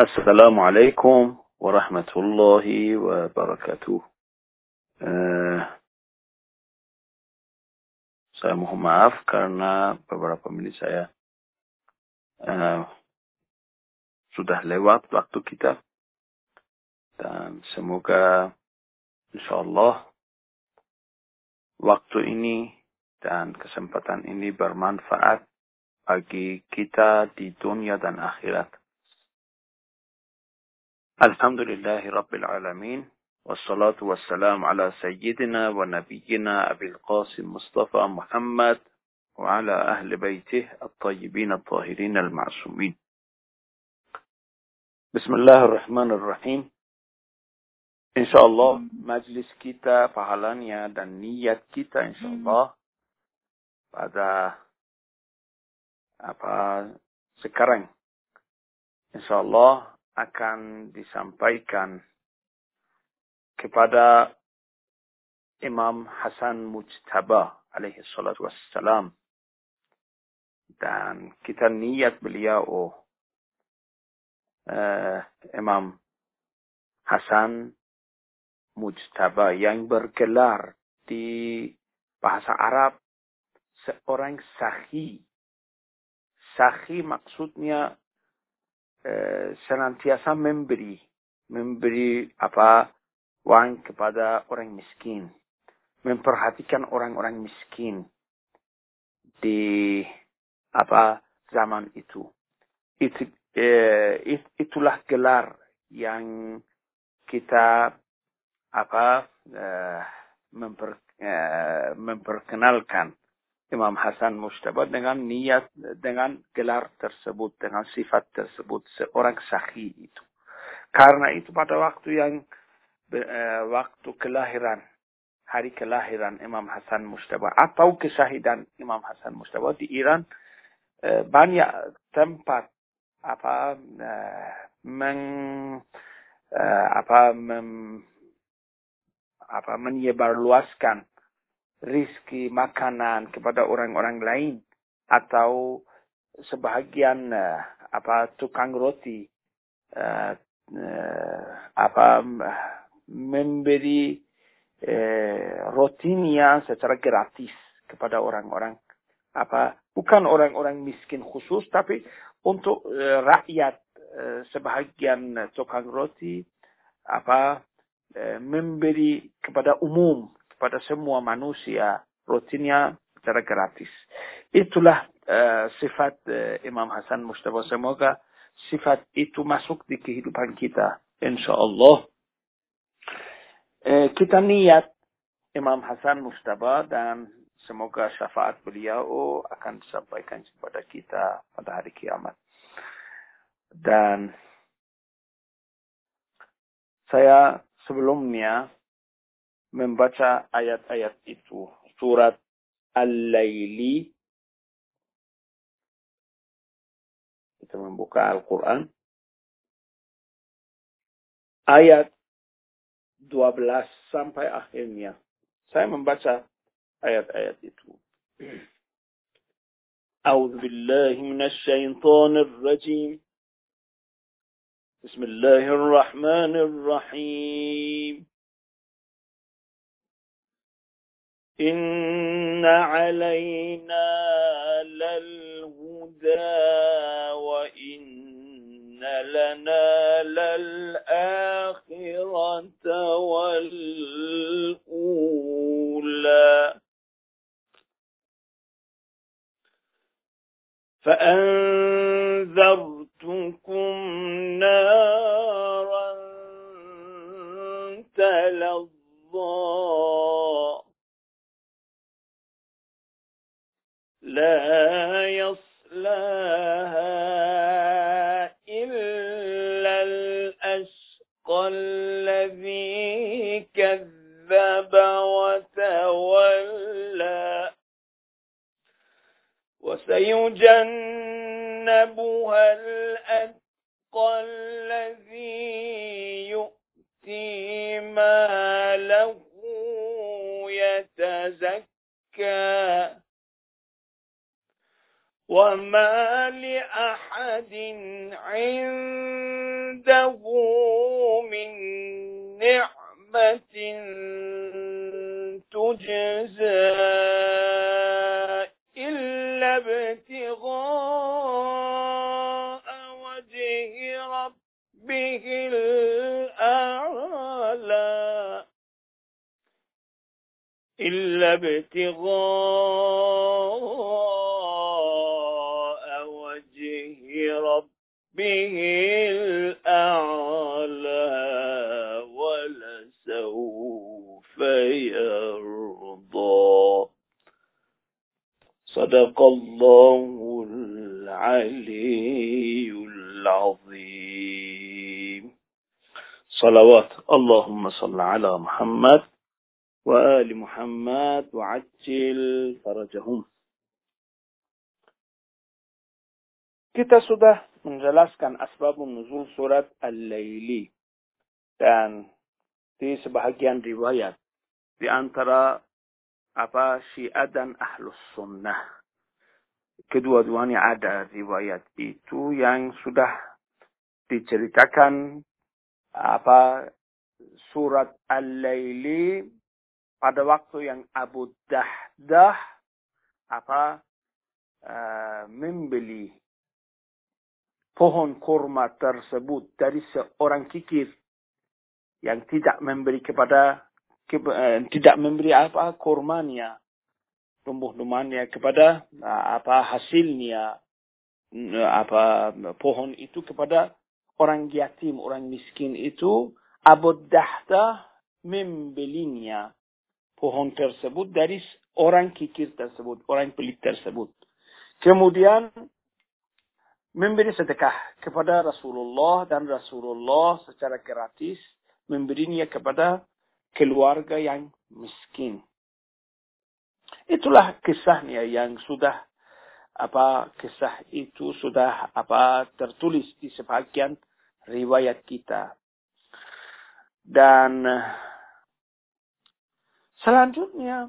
Assalamualaikum warahmatullahi wabarakatuh. Uh, saya mohon maaf karena beberapa menit saya uh, sudah lewat waktu kita. Dan semoga insya Allah waktu ini dan kesempatan ini bermanfaat bagi kita di dunia dan akhirat. Alhamdulillahi Rabbil Alamin. Wassalatu wassalam ala sayyidina wa nabiyyina Abil Qasim Mustafa Muhammad wa ala ahli baitih at-tayyibin at-tahirin al-ma'sumin. Bismillahirrahmanirrahim. InsyaAllah majlis kita, pahalanya dan niat kita insyaAllah pada apa sekarang insyaallah akan disampaikan kepada Imam Hasan Mujtaba alaihi salatu wassalam. Dan kita niat beliau uh, Imam Hasan Mujtaba yang bergelar di bahasa Arab seorang sahih. Sahih maksudnya senantiasa memberi. Memberi apa? Uang kepada orang miskin. Memperhatikan orang-orang miskin di apa? Zaman itu. Itu eh, itulah gelar yang kita apa? Eh, memper, eh, memperkenalkan Imam Hasan Mustaba dengan niat, dengan gelar tersebut, dengan sifat tersebut, seorang sahih itu. Karena itu pada waktu yang uh, waktu kelahiran, hari kelahiran Imam Hasan Mustaba atau kesahidan Imam Hasan Mustaba di Iran, uh, banyak tempat apa uh, meng apa mem, apa menyebarluaskan rizki makanan kepada orang-orang lain atau sebahagian uh, apa tukang roti uh, uh, apa memberi uh, rotinya secara gratis kepada orang-orang. Apa bukan orang-orang miskin khusus tapi untuk uh, rakyat uh, sebahagian tukang roti apa uh, memberi kepada umum pada semua manusia rutinnya secara gratis. Itulah uh, sifat uh, Imam Hasan Mustafa. Semoga sifat itu masuk di kehidupan kita. Insya Allah. Uh, kita niat Imam Hasan Mustafa dan semoga syafaat beliau akan disampaikan kepada kita pada hari kiamat. Dan saya sebelumnya membaca ayat-ayat itu. Surat Al-Laili. Kita membuka Al-Quran. Ayat 12 sampai akhirnya. Saya membaca ayat-ayat itu. أعوذ بالله من الشيطان الرجيم بسم الله الرحمن الرحيم إن علينا للهدى وإن لنا للآخرة والأولى فأنذرتكم نارا وتولى وسيجنبها الأتقى الذي يؤتي ماله يتزكى وما لأحد عنده من تجزى إلا ابتغاء وجه ربه الأعلى. إلا ابتغاء وجه ربه الأعلى ولسوف يرضى صدق الله العلي العظيم صلوات اللهم صل على محمد وآل محمد وعجل فرجهم Kita sudah menjelaskan asbabun nuzul surat Al-Laili. Dan di sebahagian riwayat. Di antara apa Syiah dan Ahlus Sunnah. Kedua-duanya ada riwayat itu yang sudah diceritakan apa surat Al-Laili pada waktu yang Abu Dahdah apa uh, membeli pohon kurma tersebut dari seorang kikir yang tidak memberi kepada ke, uh, tidak memberi apa kurmanya tumbuh-tumbuhannya kepada uh, apa hasilnya uh, apa pohon itu kepada orang yatim orang miskin itu Abu Dahdah membelinya pohon tersebut dari orang kikir tersebut, orang pelit tersebut. Kemudian memberi sedekah kepada Rasulullah dan Rasulullah secara gratis memberinya kepada keluarga yang miskin. Itulah kisahnya yang sudah apa kisah itu sudah apa tertulis di sebagian riwayat kita. Dan Selanjutnya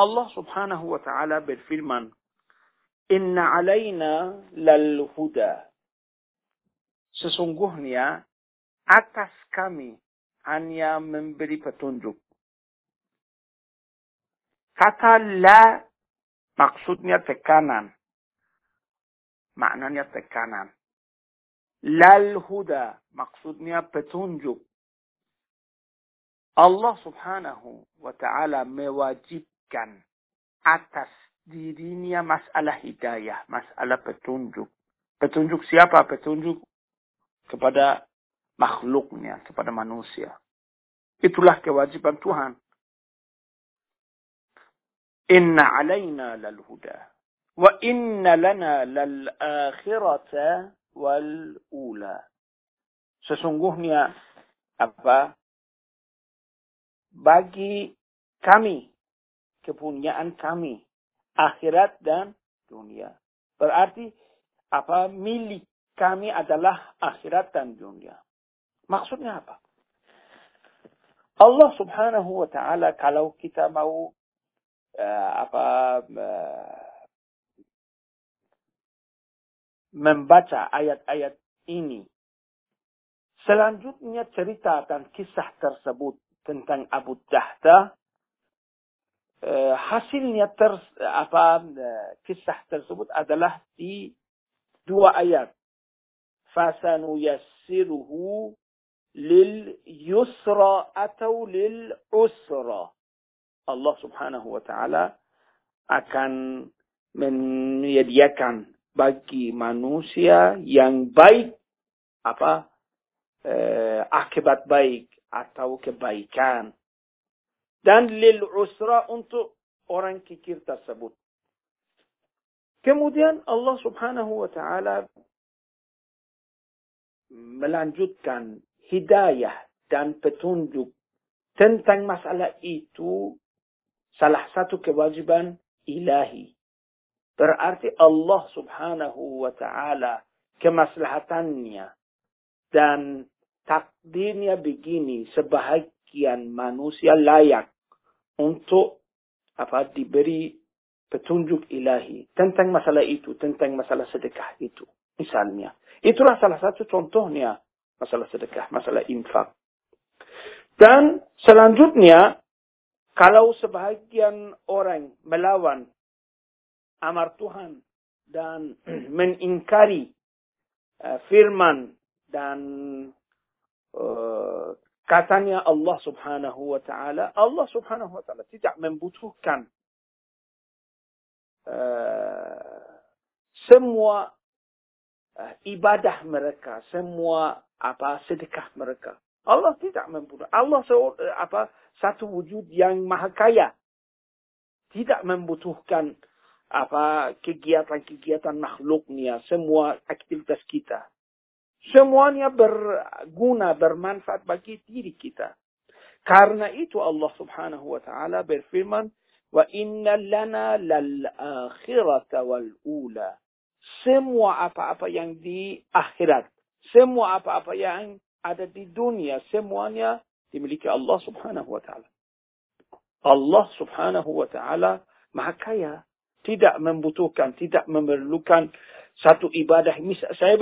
Allah Subhanahu wa taala berfirman, "Inna alaina lal huda." Sesungguhnya atas kami hanya memberi petunjuk. Kata la maksudnya tekanan. Maknanya tekanan. Lal huda maksudnya petunjuk. Allah subhanahu wa ta'ala mewajibkan atas dirinya masalah hidayah, masalah petunjuk. Petunjuk siapa? Petunjuk kepada makhluknya, kepada manusia. Itulah kewajiban Tuhan. Inna alaina lal huda. Wa inna lana lal akhirata wal ula. Sesungguhnya apa? bagi kami, kepunyaan kami, akhirat dan dunia. Berarti apa milik kami adalah akhirat dan dunia. Maksudnya apa? Allah Subhanahu wa taala kalau kita mau apa uh, membaca ayat-ayat ini. Selanjutnya cerita dan kisah tersebut tentang Abu Dahda eh, hasilnya ter, apa eh, kisah tersebut adalah di dua ayat. Fasanu yassiruhu lil yusra atau lil usra Allah Subhanahu wa taala akan menyediakan bagi manusia yang baik apa eh, akibat baik atau kebaikan. Dan lil usra untuk orang kikir tersebut. Kemudian Allah subhanahu wa ta'ala melanjutkan hidayah dan petunjuk tentang masalah itu salah satu kewajiban ilahi. Berarti Allah subhanahu wa ta'ala kemaslahatannya dan takdirnya begini, sebahagian manusia layak untuk apa diberi petunjuk ilahi tentang masalah itu, tentang masalah sedekah itu. Misalnya, itulah salah satu contohnya Masalah sedekah, masalah infak. Dan selanjutnya, kalau sebahagian orang melawan amar Tuhan dan mengingkari uh, firman dan uh, katanya Allah subhanahu wa ta'ala, Allah subhanahu wa ta'ala tidak membutuhkan uh, semua uh, ibadah mereka, semua apa sedekah mereka. Allah tidak membunuh. Allah apa satu wujud yang maha kaya. Tidak membutuhkan apa kegiatan-kegiatan makhluknya, semua aktivitas kita. Semuanya berguna, bermanfaat bagi diri kita. Karena itu Allah subhanahu wa ta'ala berfirman, Wa lana lal. Semua apa-apa yang di akhirat. Semua apa-apa yang ada di dunia semuanya dimiliki Allah Subhanahu wa taala. Allah Subhanahu wa taala Maha Kaya, tidak membutuhkan, tidak memerlukan satu ibadah. Misal saya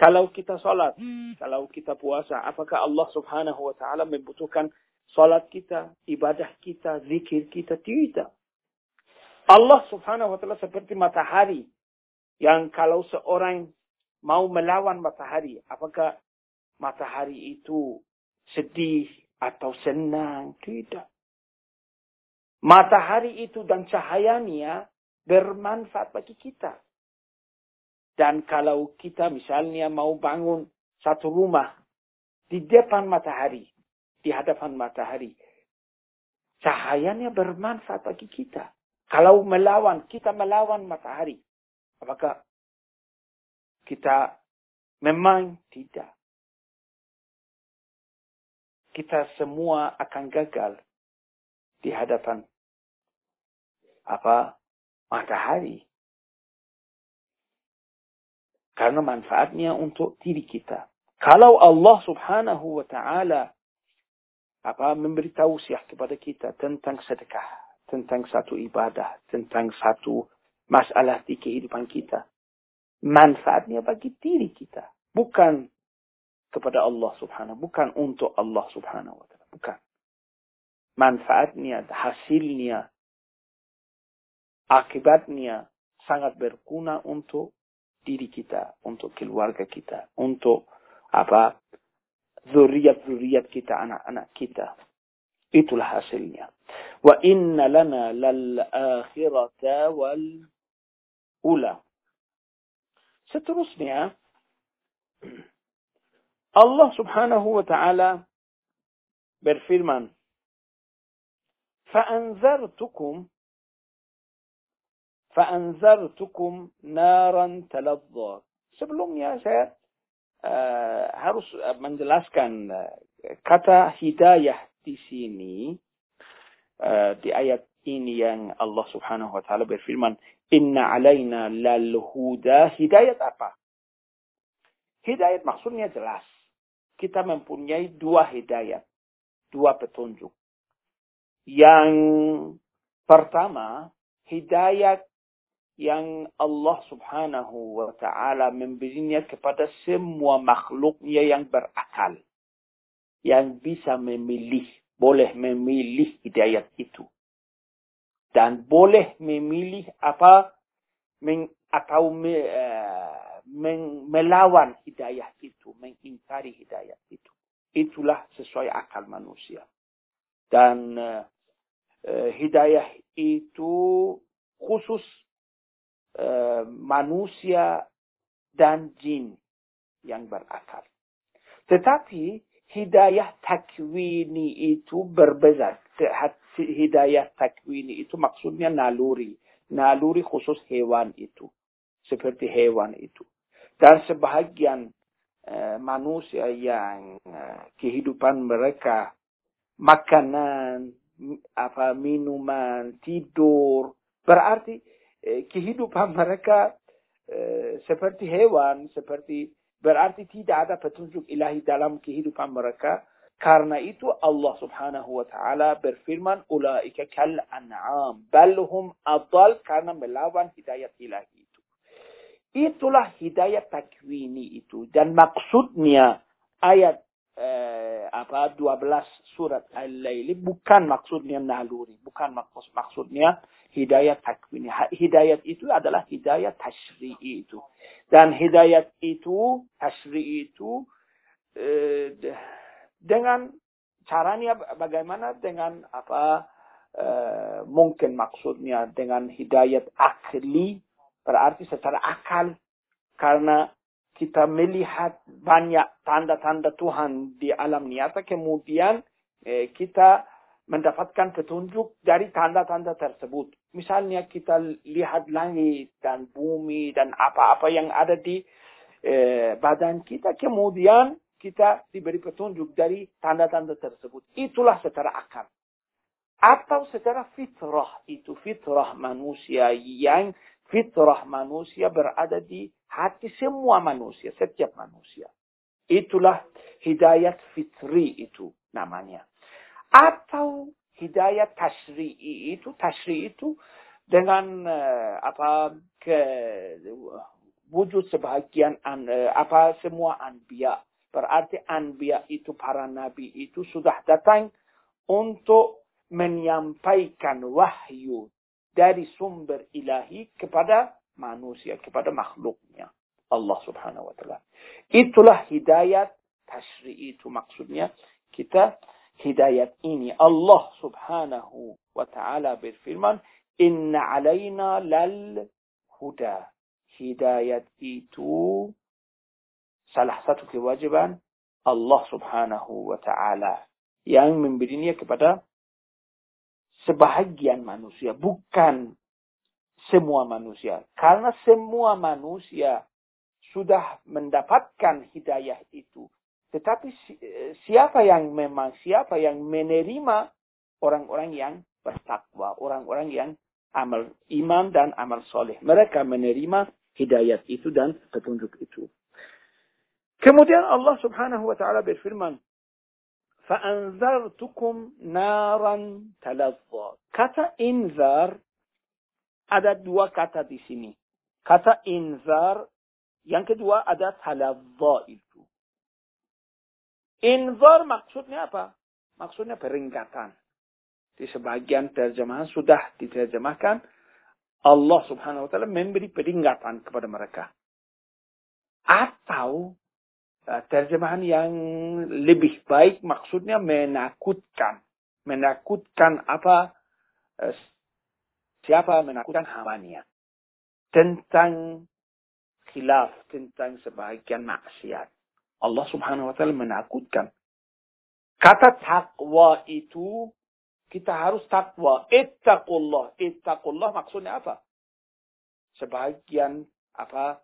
kalau kita salat, kalau kita puasa, apakah Allah Subhanahu wa taala membutuhkan salat kita, ibadah kita, zikir kita? Tidak. Allah Subhanahu wa taala seperti matahari yang kalau seorang mau melawan matahari, apakah matahari itu sedih atau senang. Tidak. Matahari itu dan cahayanya bermanfaat bagi kita. Dan kalau kita misalnya mau bangun satu rumah di depan matahari, di hadapan matahari, cahayanya bermanfaat bagi kita. Kalau melawan, kita melawan matahari. Apakah kita memang tidak kita semua akan gagal di hadapan apa matahari. Karena manfaatnya untuk diri kita. Kalau Allah subhanahu wa ta'ala apa memberi tausiah kepada kita tentang sedekah, tentang satu ibadah, tentang satu masalah di kehidupan kita. Manfaatnya bagi diri kita. Bukan kepada Allah subhanahu bukan untuk Allah subhanahu wa ta'ala bukan. Manfaatnya hasilnya akibatnya sangat berguna untuk diri kita untuk keluarga kita untuk apa zuriat-zuriat kita anak-anak kita. Itulah hasilnya. Wa inna lana lal akhirata wal ula seterusnya Allah Subhanahu wa taala berfirman, "Fa'anzartukum fa'anzartukum naran taladza." Sebelumnya saya uh, harus eh, menjelaskan uh, kata hidayah di sini uh, di ayat ini yang Allah Subhanahu wa taala berfirman, "Inna alaina lal huda." Hidayat apa? Hidayat maksudnya jelas kita mempunyai dua hidayat, dua petunjuk. Yang pertama, hidayat yang Allah subhanahu wa ta'ala memberinya kepada semua makhluknya yang berakal. Yang bisa memilih, boleh memilih hidayat itu. Dan boleh memilih apa atau uh, melawan hidayah itu, mengingkari hidayah itu. Itulah sesuai akal manusia. Dan uh, hidayah itu khusus uh, manusia dan jin yang berakal. Tetapi hidayah takwini itu berbeza. Hidayah takwini itu maksudnya naluri. Naluri khusus hewan itu. Seperti hewan itu. Dan sebahagian uh, manusia yang uh, kehidupan mereka makanan, apa minuman, tidur, berarti uh, kehidupan mereka seperti hewan, seperti berarti tidak ada petunjuk ilahi dalam kehidupan mereka. Karena itu Allah subhanahu wa ta'ala berfirman, Ulaika kal an'am, balhum adal karena melawan hidayat ilahi. Itulah hidayah takwini itu. Dan maksudnya ayat eh, apa 12 surat Al-Laili bukan maksudnya naluri, bukan maksud maksudnya hidayah takwini. Hidayat itu adalah hidayah tashri'i itu. Dan hidayat itu, tashri'i itu eh, dengan caranya bagaimana dengan apa eh, mungkin maksudnya dengan hidayat akli berarti secara akal karena kita melihat banyak tanda-tanda Tuhan di alam nyata, kemudian eh, kita mendapatkan petunjuk dari tanda-tanda tersebut. Misalnya kita lihat langit dan bumi dan apa-apa yang ada di eh, badan kita, kemudian kita diberi petunjuk dari tanda-tanda tersebut. Itulah secara akal. Atau secara fitrah, itu fitrah manusia yang fitrah manusia berada di hati semua manusia, setiap manusia. Itulah hidayat fitri itu namanya. Atau hidayat tashri'i itu, tashri itu dengan uh, apa ke wujud sebagian an, uh, apa semua anbiya. Berarti anbiya itu para nabi itu sudah datang untuk menyampaikan wahyu dari sumber ilahi kepada manusia kepada makhluknya. Allah subhanahu wa ta'ala. Itulah hidayat tashri itu maksudnya kita hidayat ini. Allah subhanahu wa ta'ala berfirman, Inna alayna lal huda. Hidayat itu salah satu kewajiban Allah subhanahu wa ta'ala yang memberinya kepada sebahagian manusia, bukan semua manusia. Karena semua manusia sudah mendapatkan hidayah itu. Tetapi siapa yang memang, siapa yang menerima orang-orang yang bertakwa, orang-orang yang amal iman dan amal soleh. Mereka menerima hidayat itu dan petunjuk itu. Kemudian Allah subhanahu wa ta'ala berfirman, فَأَنْذَرْتُكُمْ نَارًا تَلَظَّى Kata inzar ada dua kata di sini. Kata inzar, yang kedua ada talazza itu. Inzar maksudnya apa? Maksudnya peringatan. Di sebagian terjemahan sudah diterjemahkan. Allah subhanahu wa ta'ala memberi peringatan kepada mereka. Atau uh, terjemahan yang lebih baik maksudnya menakutkan. Menakutkan apa? Uh, Siapa menakutkan hambanya tentang khilaf, tentang sebagian maksiat. Allah subhanahu wa ta'ala menakutkan. Kata takwa itu, kita harus takwa. Ittaqullah. Ittaqullah maksudnya apa? Sebagian apa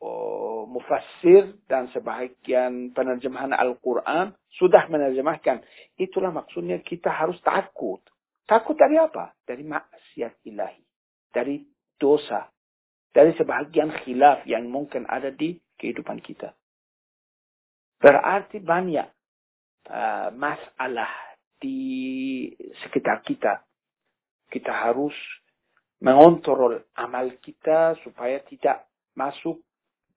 oh, mufassir dan sebagian penerjemahan Al-Quran sudah menerjemahkan. Itulah maksudnya kita harus takut. Takut dari apa? Dari maksiat ilahi. Dari dosa. Dari sebagian khilaf yang mungkin ada di kehidupan kita. Berarti banyak uh, masalah di sekitar kita. Kita harus mengontrol amal kita supaya tidak masuk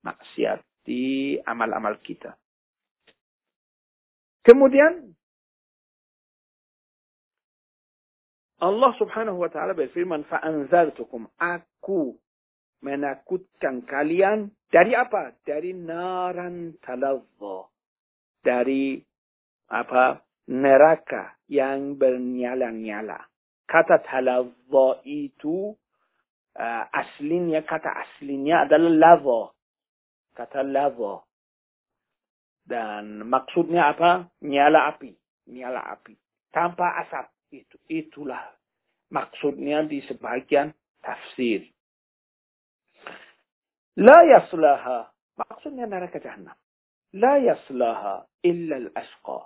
maksiat di amal-amal kita. Kemudian Allah subhanahu wa ta'ala berfirman, fa'anzartukum, aku menakutkan kalian dari apa? Dari naran talazza. Dari apa? Neraka yang bernyala-nyala. Kata talazza itu uh, aslinya, kata aslinya adalah lava. Kata lava. Dan maksudnya apa? Nyala api. Nyala api. Tanpa asap itu itulah maksudnya di sebagian tafsir. La yaslaha maksudnya neraka jahanam. La yaslaha illa al-ashqa.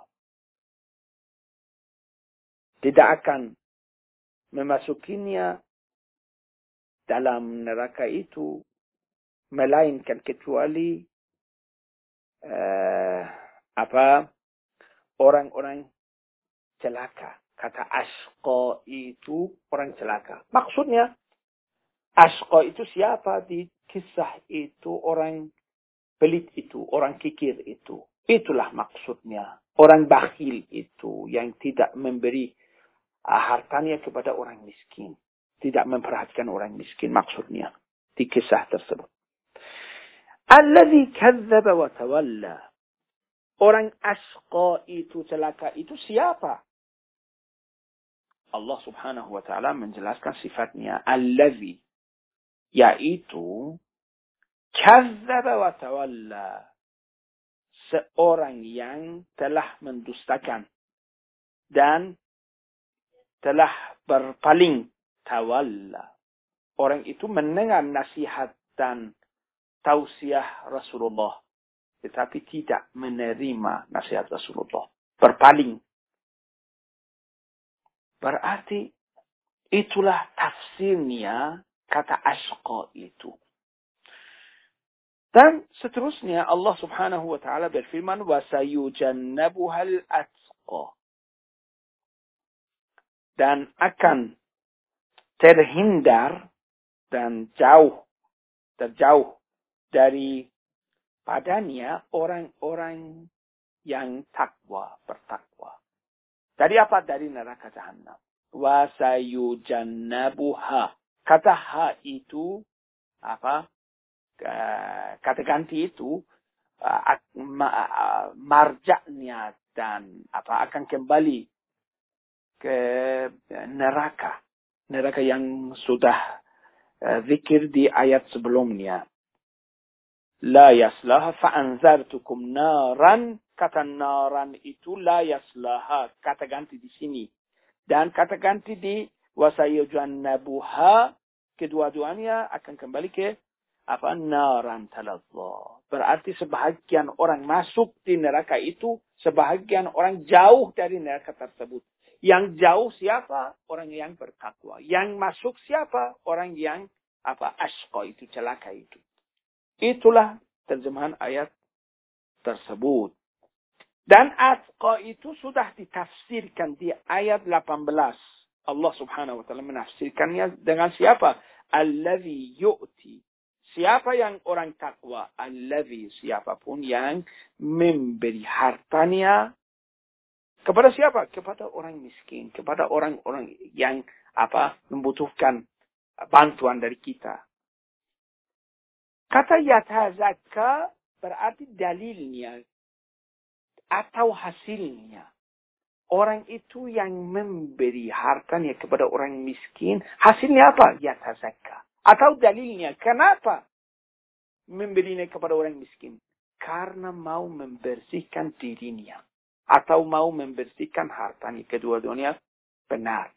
Tidak akan memasukinya dalam neraka itu melainkan kecuali uh, apa orang-orang celaka Kata asko itu orang celaka. Maksudnya, asko itu siapa? Di kisah itu orang pelit itu, orang kikir itu. Itulah maksudnya. Orang bakhil itu yang tidak memberi ah, hartanya kepada orang miskin. Tidak memperhatikan orang miskin maksudnya. Di kisah tersebut. Alladhi kazzaba wa tawalla. Orang asqa itu celaka itu siapa? Allah subhanahu wa ta'ala menjelaskan sifatnya. Alladhi. Yaitu Kazzaba wa tawalla. Seorang yang telah mendustakan dan telah berpaling tawalla. Orang itu mendengar nasihat dan tausiah Rasulullah. Tetapi tidak menerima nasihat Rasulullah. Berpaling. Berarti itulah tafsirnya kata asqa itu. Dan seterusnya Allah Subhanahu wa taala berfirman wa sayujannabuhal atqa. Dan akan terhindar dan jauh terjauh dari padanya orang-orang yang takwa, bertakwa. Dari apa? Dari neraka jahanam. Wa sayujannabuha. Kata ha itu apa? kata ganti itu marjaknya dan apa akan kembali ke neraka neraka yang sudah uh, zikir di ayat sebelumnya la yaslaha fa'anzartukum naran kata naran itu la yaslaha kata ganti di sini dan kata ganti di wasayujannabuha kedua-duanya akan kembali ke apa naran talazza. Berarti sebahagian orang masuk di neraka itu, sebahagian orang jauh dari neraka tersebut. Yang jauh siapa? Orang yang bertakwa. Yang masuk siapa? Orang yang apa asqa itu celaka itu. Itulah terjemahan ayat tersebut. Dan asqa itu sudah ditafsirkan di ayat 18. Allah subhanahu wa ta'ala menafsirkannya dengan siapa? Alladhi yu'ti Siapa yang orang takwa? Alladhi siapa pun yang memberi hartanya kepada siapa? Kepada orang miskin, kepada orang-orang yang apa membutuhkan bantuan dari kita. Kata yatazakka berarti dalilnya atau hasilnya. Orang itu yang memberi hartanya kepada orang miskin, hasilnya apa? Yatazakka. Atau dalilnya, kenapa memberinya kepada orang miskin? Karena mau membersihkan dirinya. Atau mau membersihkan hartanya. Kedua-duanya benar.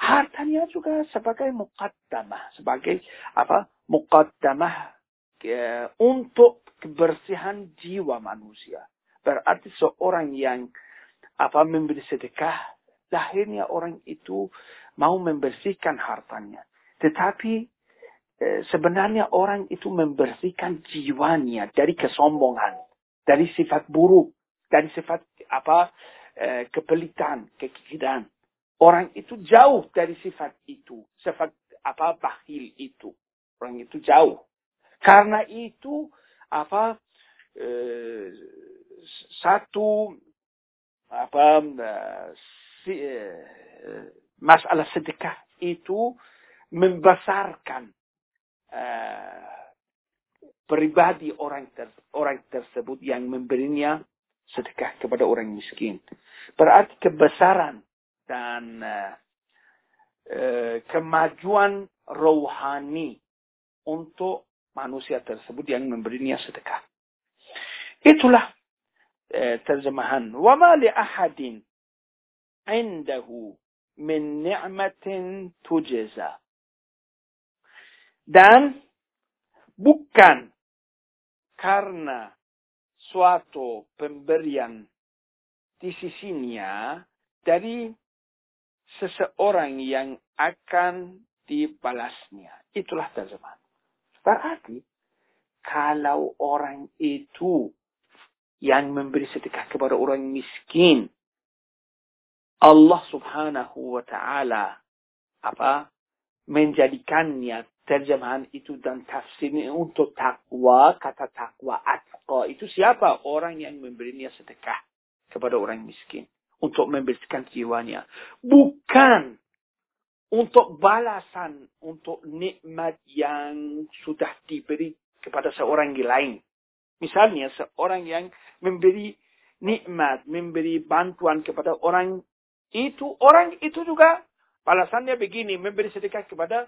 Hartanya juga sebagai muqaddamah. Sebagai apa? Muqaddamah ke, untuk kebersihan jiwa manusia. Berarti seorang yang apa memberi sedekah, lahirnya orang itu mau membersihkan hartanya. Tetapi Eh, sebenarnya orang itu membersihkan jiwanya dari kesombongan, dari sifat buruk, dari sifat apa eh, kepelitan, kekikiran. Orang itu jauh dari sifat itu, sifat apa bakhil itu. Orang itu jauh. Karena itu apa eh, satu apa si, masalah sedekah itu membesarkan uh, pribadi orang ter, orang tersebut yang memberinya sedekah kepada orang miskin. Berarti kebesaran dan uh, uh, kemajuan rohani untuk manusia tersebut yang memberinya sedekah. Itulah uh, terjemahan. وَمَا لِأَحَدٍ عِنْدَهُ مِنْ نِعْمَةٍ تُجَزَى dan bukan karena suatu pemberian di sisinya dari seseorang yang akan dibalasnya. Itulah terjemahan. Berarti kalau orang itu yang memberi sedekah kepada orang miskin, Allah subhanahu wa ta'ala apa menjadikannya terjemahan itu dan tafsirnya untuk takwa, kata takwa atqa itu siapa? Orang yang memberinya sedekah kepada orang miskin untuk membersihkan jiwanya. Bukan untuk balasan untuk nikmat yang sudah diberi kepada seorang yang lain. Misalnya seorang yang memberi nikmat, memberi bantuan kepada orang itu, orang itu juga balasannya begini, memberi sedekah kepada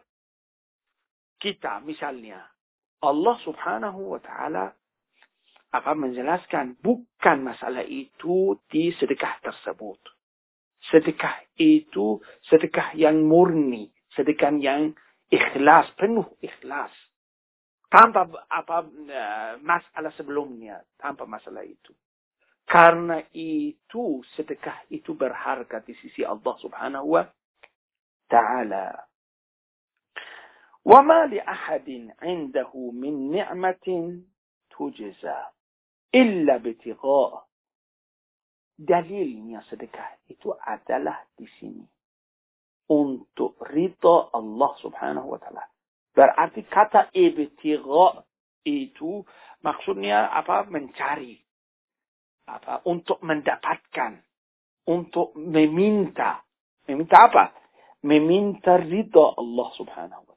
kita misalnya. Allah subhanahu wa ta'ala akan menjelaskan bukan masalah itu di sedekah tersebut. Sedekah itu sedekah yang murni, sedekah yang ikhlas, penuh ikhlas. Tanpa apa eh, masalah sebelumnya, tanpa masalah itu. Karena itu sedekah itu berharga di sisi Allah subhanahu wa ta'ala. وما لأحد عنده من نعمة تجزى إلا ابتغاء dalilnya sedekah itu adalah di sini untuk ridha Allah Subhanahu wa taala. Berarti kata ibtigha itu maksudnya apa? Mencari. Apa? Untuk mendapatkan. Untuk meminta. Meminta apa? Meminta ridha Allah Subhanahu wa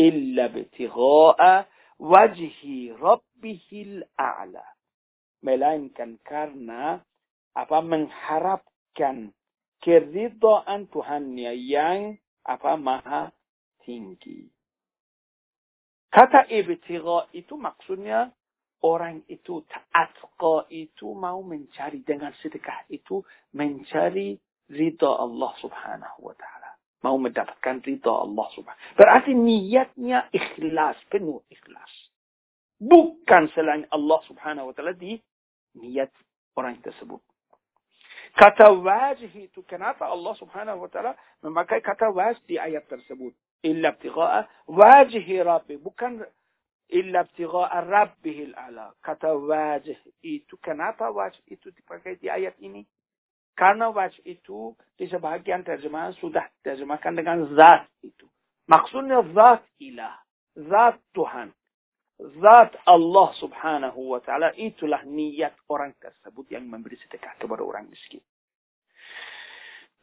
illa ibtigha'a wajhi rabbihil a'la. Melainkan karena apa mengharapkan keridhaan Tuhannya yang apa maha tinggi. Kata ibtigha itu maksudnya orang itu ta'atqa itu mau mencari dengan sedekah itu mencari ridha Allah subhanahu wa ta'ala mau mendapatkan ridha Allah Subhanahu. Berarti niatnya ikhlas, penuh ikhlas. Bukan selain Allah Subhanahu wa taala di niat orang tersebut. Kata wajh itu kenapa Allah Subhanahu wa taala memakai kata wajh di ayat tersebut? Illa ibtigha'a wajhi rabbi, bukan illa ibtigha'a rabbihil ala. Kata wajh itu kenapa wajh itu dipakai di ayat ini? Karena wajh itu di sebagian terjemahan sudah terjemahkan dengan zat itu. Maksudnya zat ilah. Zat Tuhan. Zat Allah subhanahu wa ta'ala itulah niat orang tersebut yang memberi sedekah kepada orang miskin.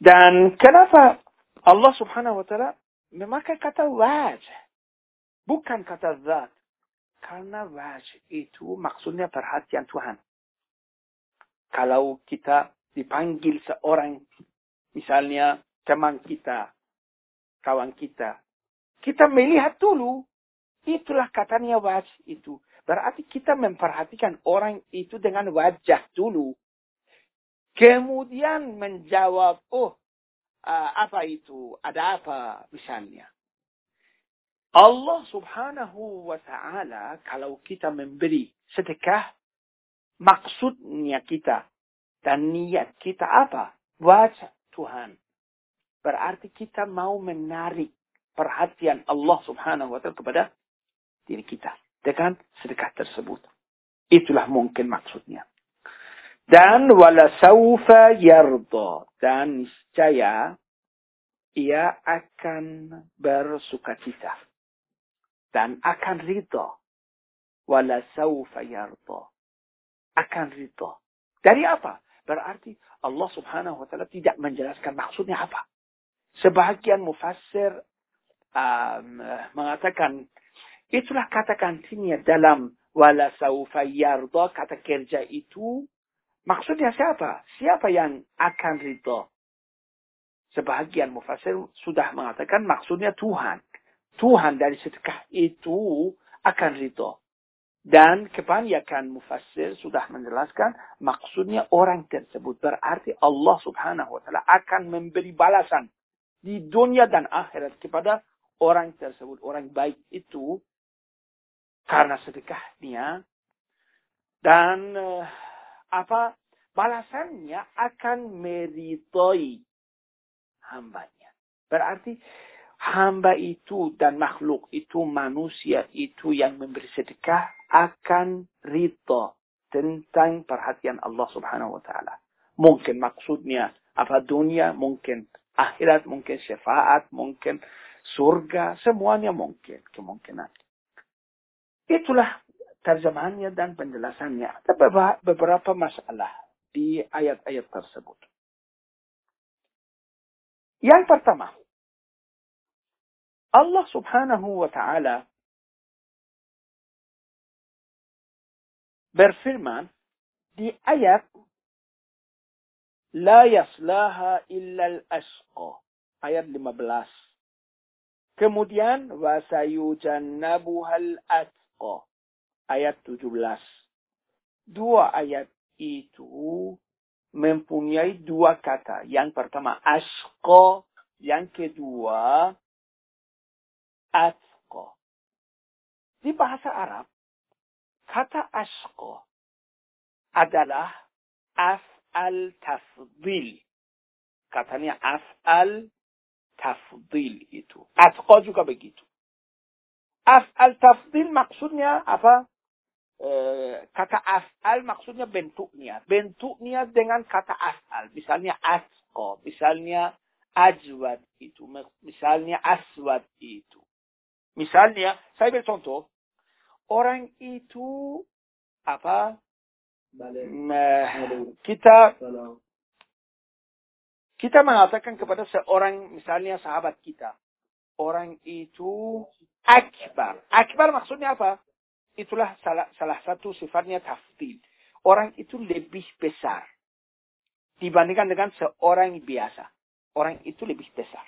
Dan kenapa Allah subhanahu wa ta'ala memakai kata wajh. Bukan kata zat. Karena wajh itu maksudnya perhatian Tuhan. Kalau kita dipanggil seorang, misalnya teman kita, kawan kita, kita melihat dulu, itulah katanya wajah itu. Berarti kita memperhatikan orang itu dengan wajah dulu. Kemudian menjawab, oh, uh, apa itu? Ada apa misalnya? Allah subhanahu wa ta'ala kalau kita memberi sedekah, maksudnya kita dan niat kita apa? Wajah Tuhan. Berarti kita mau menarik perhatian Allah subhanahu wa ta'ala kepada diri kita. Dengan sedekah tersebut. Itulah mungkin maksudnya. Dan wala saufa yarda. Dan niscaya ia akan bersuka cita. Dan akan ridha. Wala saufa yarda. Akan ridha. Dari apa? Berarti Allah subhanahu wa ta'ala tidak menjelaskan maksudnya apa. Sebahagian mufassir um, mengatakan, itulah kata kantinya dalam wala saufa yarda, kata kerja itu, maksudnya siapa? Siapa yang akan ridho? Sebahagian mufassir sudah mengatakan maksudnya Tuhan. Tuhan dari sedekah itu akan ridho. Dan kebanyakan mufassir sudah menjelaskan maksudnya orang tersebut berarti Allah subhanahu wa ta'ala akan memberi balasan di dunia dan akhirat kepada orang tersebut. Orang baik itu karena sedekahnya dan uh, apa balasannya akan meritoi hambanya. Berarti hamba itu dan makhluk itu manusia itu yang memberi sedekah akan rito tentang perhatian Allah subhanahu wa ta'ala. Mungkin maksudnya apa dunia, mungkin akhirat, mungkin syafaat, mungkin surga, semuanya mungkin, kemungkinan. Itulah terjemahannya dan penjelasannya. Ada beberapa masalah di ayat-ayat tersebut. Yang pertama, Allah subhanahu wa ta'ala berfirman di ayat La yaslaha illa al-asqa. Ayat 15. Kemudian wasayujannabuhal Ayat 17. Dua ayat itu mempunyai dua kata. Yang pertama asqa, yang kedua atqa. Di bahasa Arab, kata asqa adalah af'al tafdil. Katanya af'al tafdil itu. Atqa juga begitu. Af'al tafdil maksudnya apa? E, kata af'al maksudnya bentuknya. Bentuknya dengan kata af'al. Misalnya atqa, misalnya ajwad itu, misalnya aswad itu. Misalnya, saya beri contoh. Orang itu apa? Kita kita mengatakan kepada seorang misalnya sahabat kita. Orang itu akbar. Akbar maksudnya apa? Itulah salah, salah satu sifatnya taftil. Orang itu lebih besar. Dibandingkan dengan seorang biasa. Orang itu lebih besar.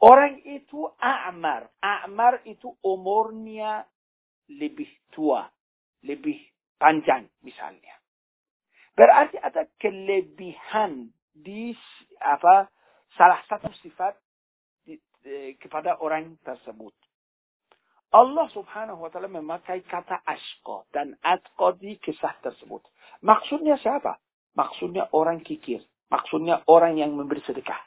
Orang itu a'mar. A'mar itu umurnya lebih tua, lebih panjang misalnya. Berarti ada kelebihan di apa salah satu sifat kepada orang tersebut. Allah subhanahu wa ta'ala memakai kata ashqa dan atqa di kisah tersebut. Maksudnya siapa? Maksudnya orang kikir. Maksudnya orang yang memberi sedekah.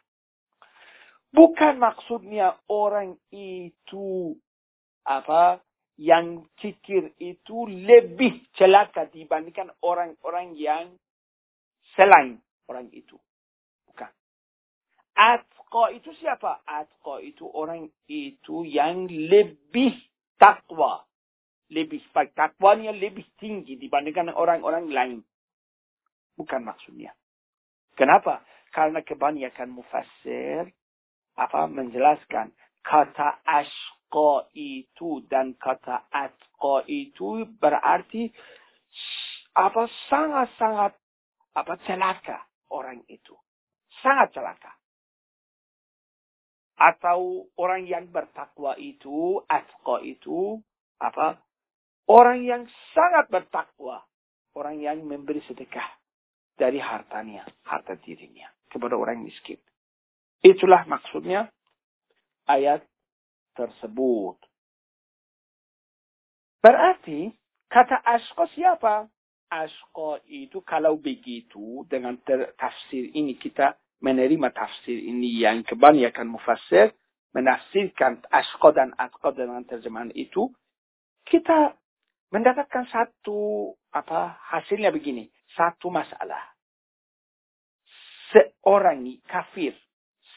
Bukan maksudnya orang itu apa yang kikir itu lebih celaka dibandingkan orang-orang yang selain orang itu. Bukan. Itu siapa? Atqa itu orang itu yang lebih takwa. Lebih baik. Takwanya lebih tinggi dibandingkan orang-orang lain. Bukan maksudnya. Kenapa? Karena kebanyakan mufassir apa menjelaskan kata ashqa itu dan kata atqa itu berarti apa sangat-sangat apa celaka orang itu. Sangat celaka. Atau orang yang bertakwa itu, atqa itu, apa? Orang yang sangat bertakwa. Orang yang memberi sedekah dari hartanya, harta dirinya kepada orang miskin. Itulah maksudnya ayat tersebut. Berarti kata asko siapa? Asko itu kalau begitu dengan tafsir ini kita menerima tafsir ini yang kebanyakan mufassir menafsirkan asko dan dengan terjemahan itu kita mendapatkan satu apa hasilnya begini. Satu masalah. Seorang kafir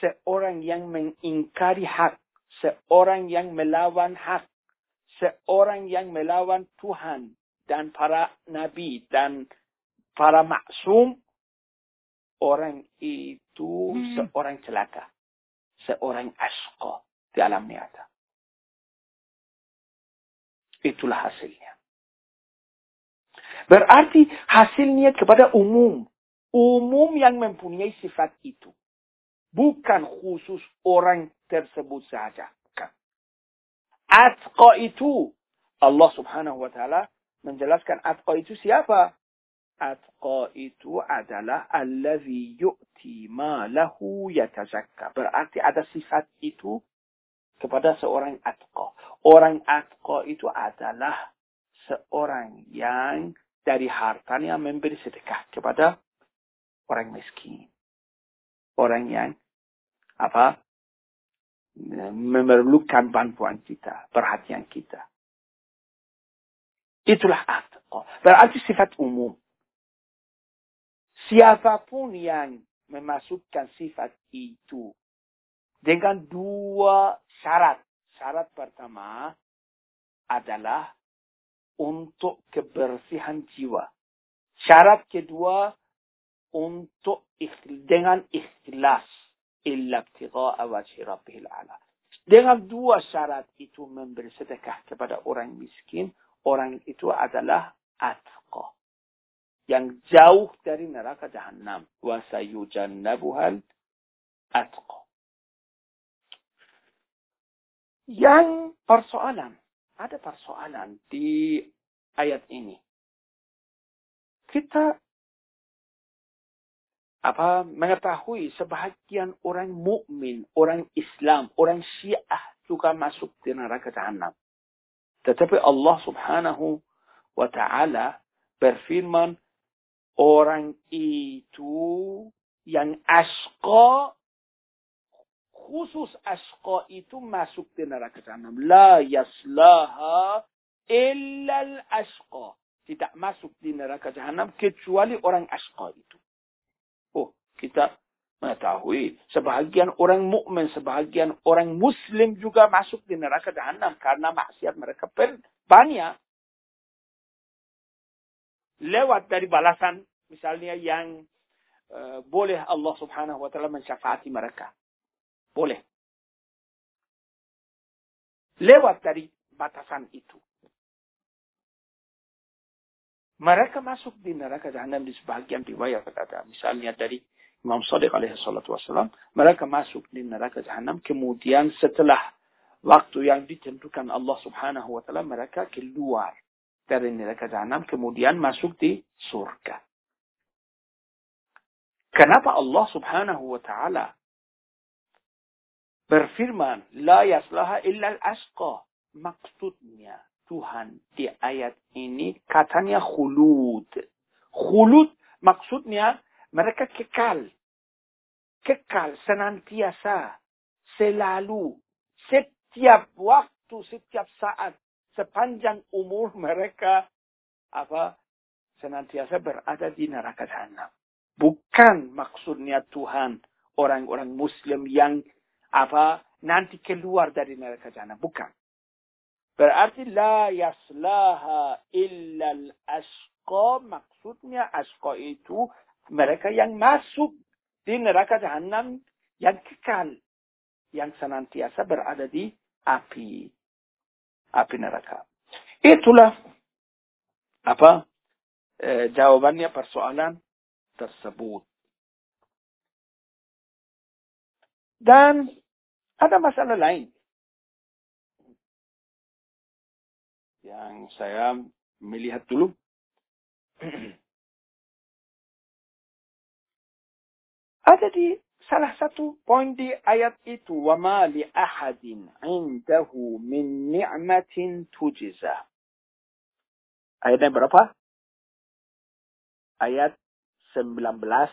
seorang yang mengingkari hak, seorang yang melawan hak, seorang yang melawan Tuhan dan para nabi dan para maksum, orang itu hmm. seorang celaka, seorang asko di alam nyata. Itulah hasilnya. Berarti hasilnya kepada umum. Umum yang mempunyai sifat itu. Bukan khusus orang tersebut saja. Bukan. Atqa itu Allah subhanahu wa ta'ala menjelaskan atqa itu siapa? Atqa itu adalah allazi yu'ti ma lahu yatazakka. Berarti ada sifat itu kepada seorang atqa. Orang atqa itu adalah seorang yang dari hartanya memberi sedekah kepada orang miskin. Orang yang apa memerlukan bantuan kita, perhatian kita. Itulah atqa. Berarti sifat umum. Siapa pun yang memasukkan sifat itu dengan dua syarat. Syarat pertama adalah untuk kebersihan jiwa. Syarat kedua untuk dengan ikhlas illa ibtigha'a wajhi rabbihil ala. Dengan dua syarat itu memberi sedekah kepada orang miskin, orang itu adalah atqa. Yang jauh dari neraka jahanam. Wa sayujannabuhal atqa. Yang persoalan, ada persoalan di ayat ini. Kita apa mengetahui sebahagian orang mukmin, orang Islam, orang Syiah juga masuk di neraka jahanam. Tetapi Allah Subhanahu wa taala berfirman orang itu yang asqa khusus asqa itu masuk di neraka jahanam. La yaslaha illa al-asqa. Tidak masuk di neraka jahanam kecuali orang asqa itu. Oh, kita mengetahui sebahagian orang mukmin, sebahagian orang muslim juga masuk di neraka jahanam karena maksiat mereka banyak. Lewat dari balasan misalnya yang uh, boleh Allah Subhanahu wa taala mensyafaati mereka. Boleh. Lewat dari batasan itu. Mereka masuk di neraka jahanam di sebagian riwayat berkata. Misalnya dari Imam Sadiq alaihi salatu wassalam. Mereka masuk di neraka jahanam. Kemudian setelah waktu yang ditentukan Allah subhanahu wa ta'ala. Mereka keluar dari neraka jahanam. Kemudian masuk di surga. Kenapa Allah subhanahu wa ta'ala berfirman, La yaslaha illa al-asqa. Maksudnya, Tuhan di ayat ini katanya khulud. Khulud maksudnya mereka kekal. Kekal senantiasa. Selalu. Setiap waktu, setiap saat. Sepanjang umur mereka apa senantiasa berada di neraka jahanam. Bukan maksudnya Tuhan orang-orang muslim yang apa nanti keluar dari neraka jahanam. Bukan. Berarti la yaslaha illa al-asqa. Maksudnya asqa itu mereka yang masuk di neraka jahanam yang kekal. Yang senantiasa berada di api. Api neraka. Itulah apa e, jawabannya persoalan tersebut. Dan ada masalah lain yang saya melihat dulu. Ada di salah satu poin di ayat itu. وَمَا لِأَحَدٍ عِنْدَهُ مِنْ نِعْمَةٍ تُجِزَى Ayatnya berapa? Ayat 19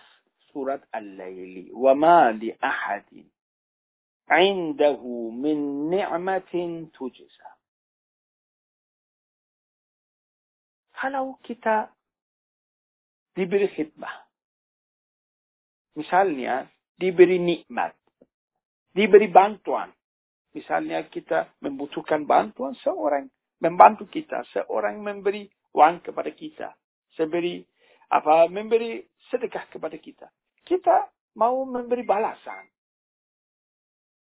surat Al-Laili. وَمَا لِأَحَدٍ عِنْدَهُ مِنْ نِعْمَةٍ تُجِزَى Kalau kita diberi khidmah, Misalnya, diberi nikmat. Diberi bantuan. Misalnya kita membutuhkan bantuan seorang membantu kita, seorang memberi uang kepada kita, seberi apa memberi sedekah kepada kita. Kita mau memberi balasan.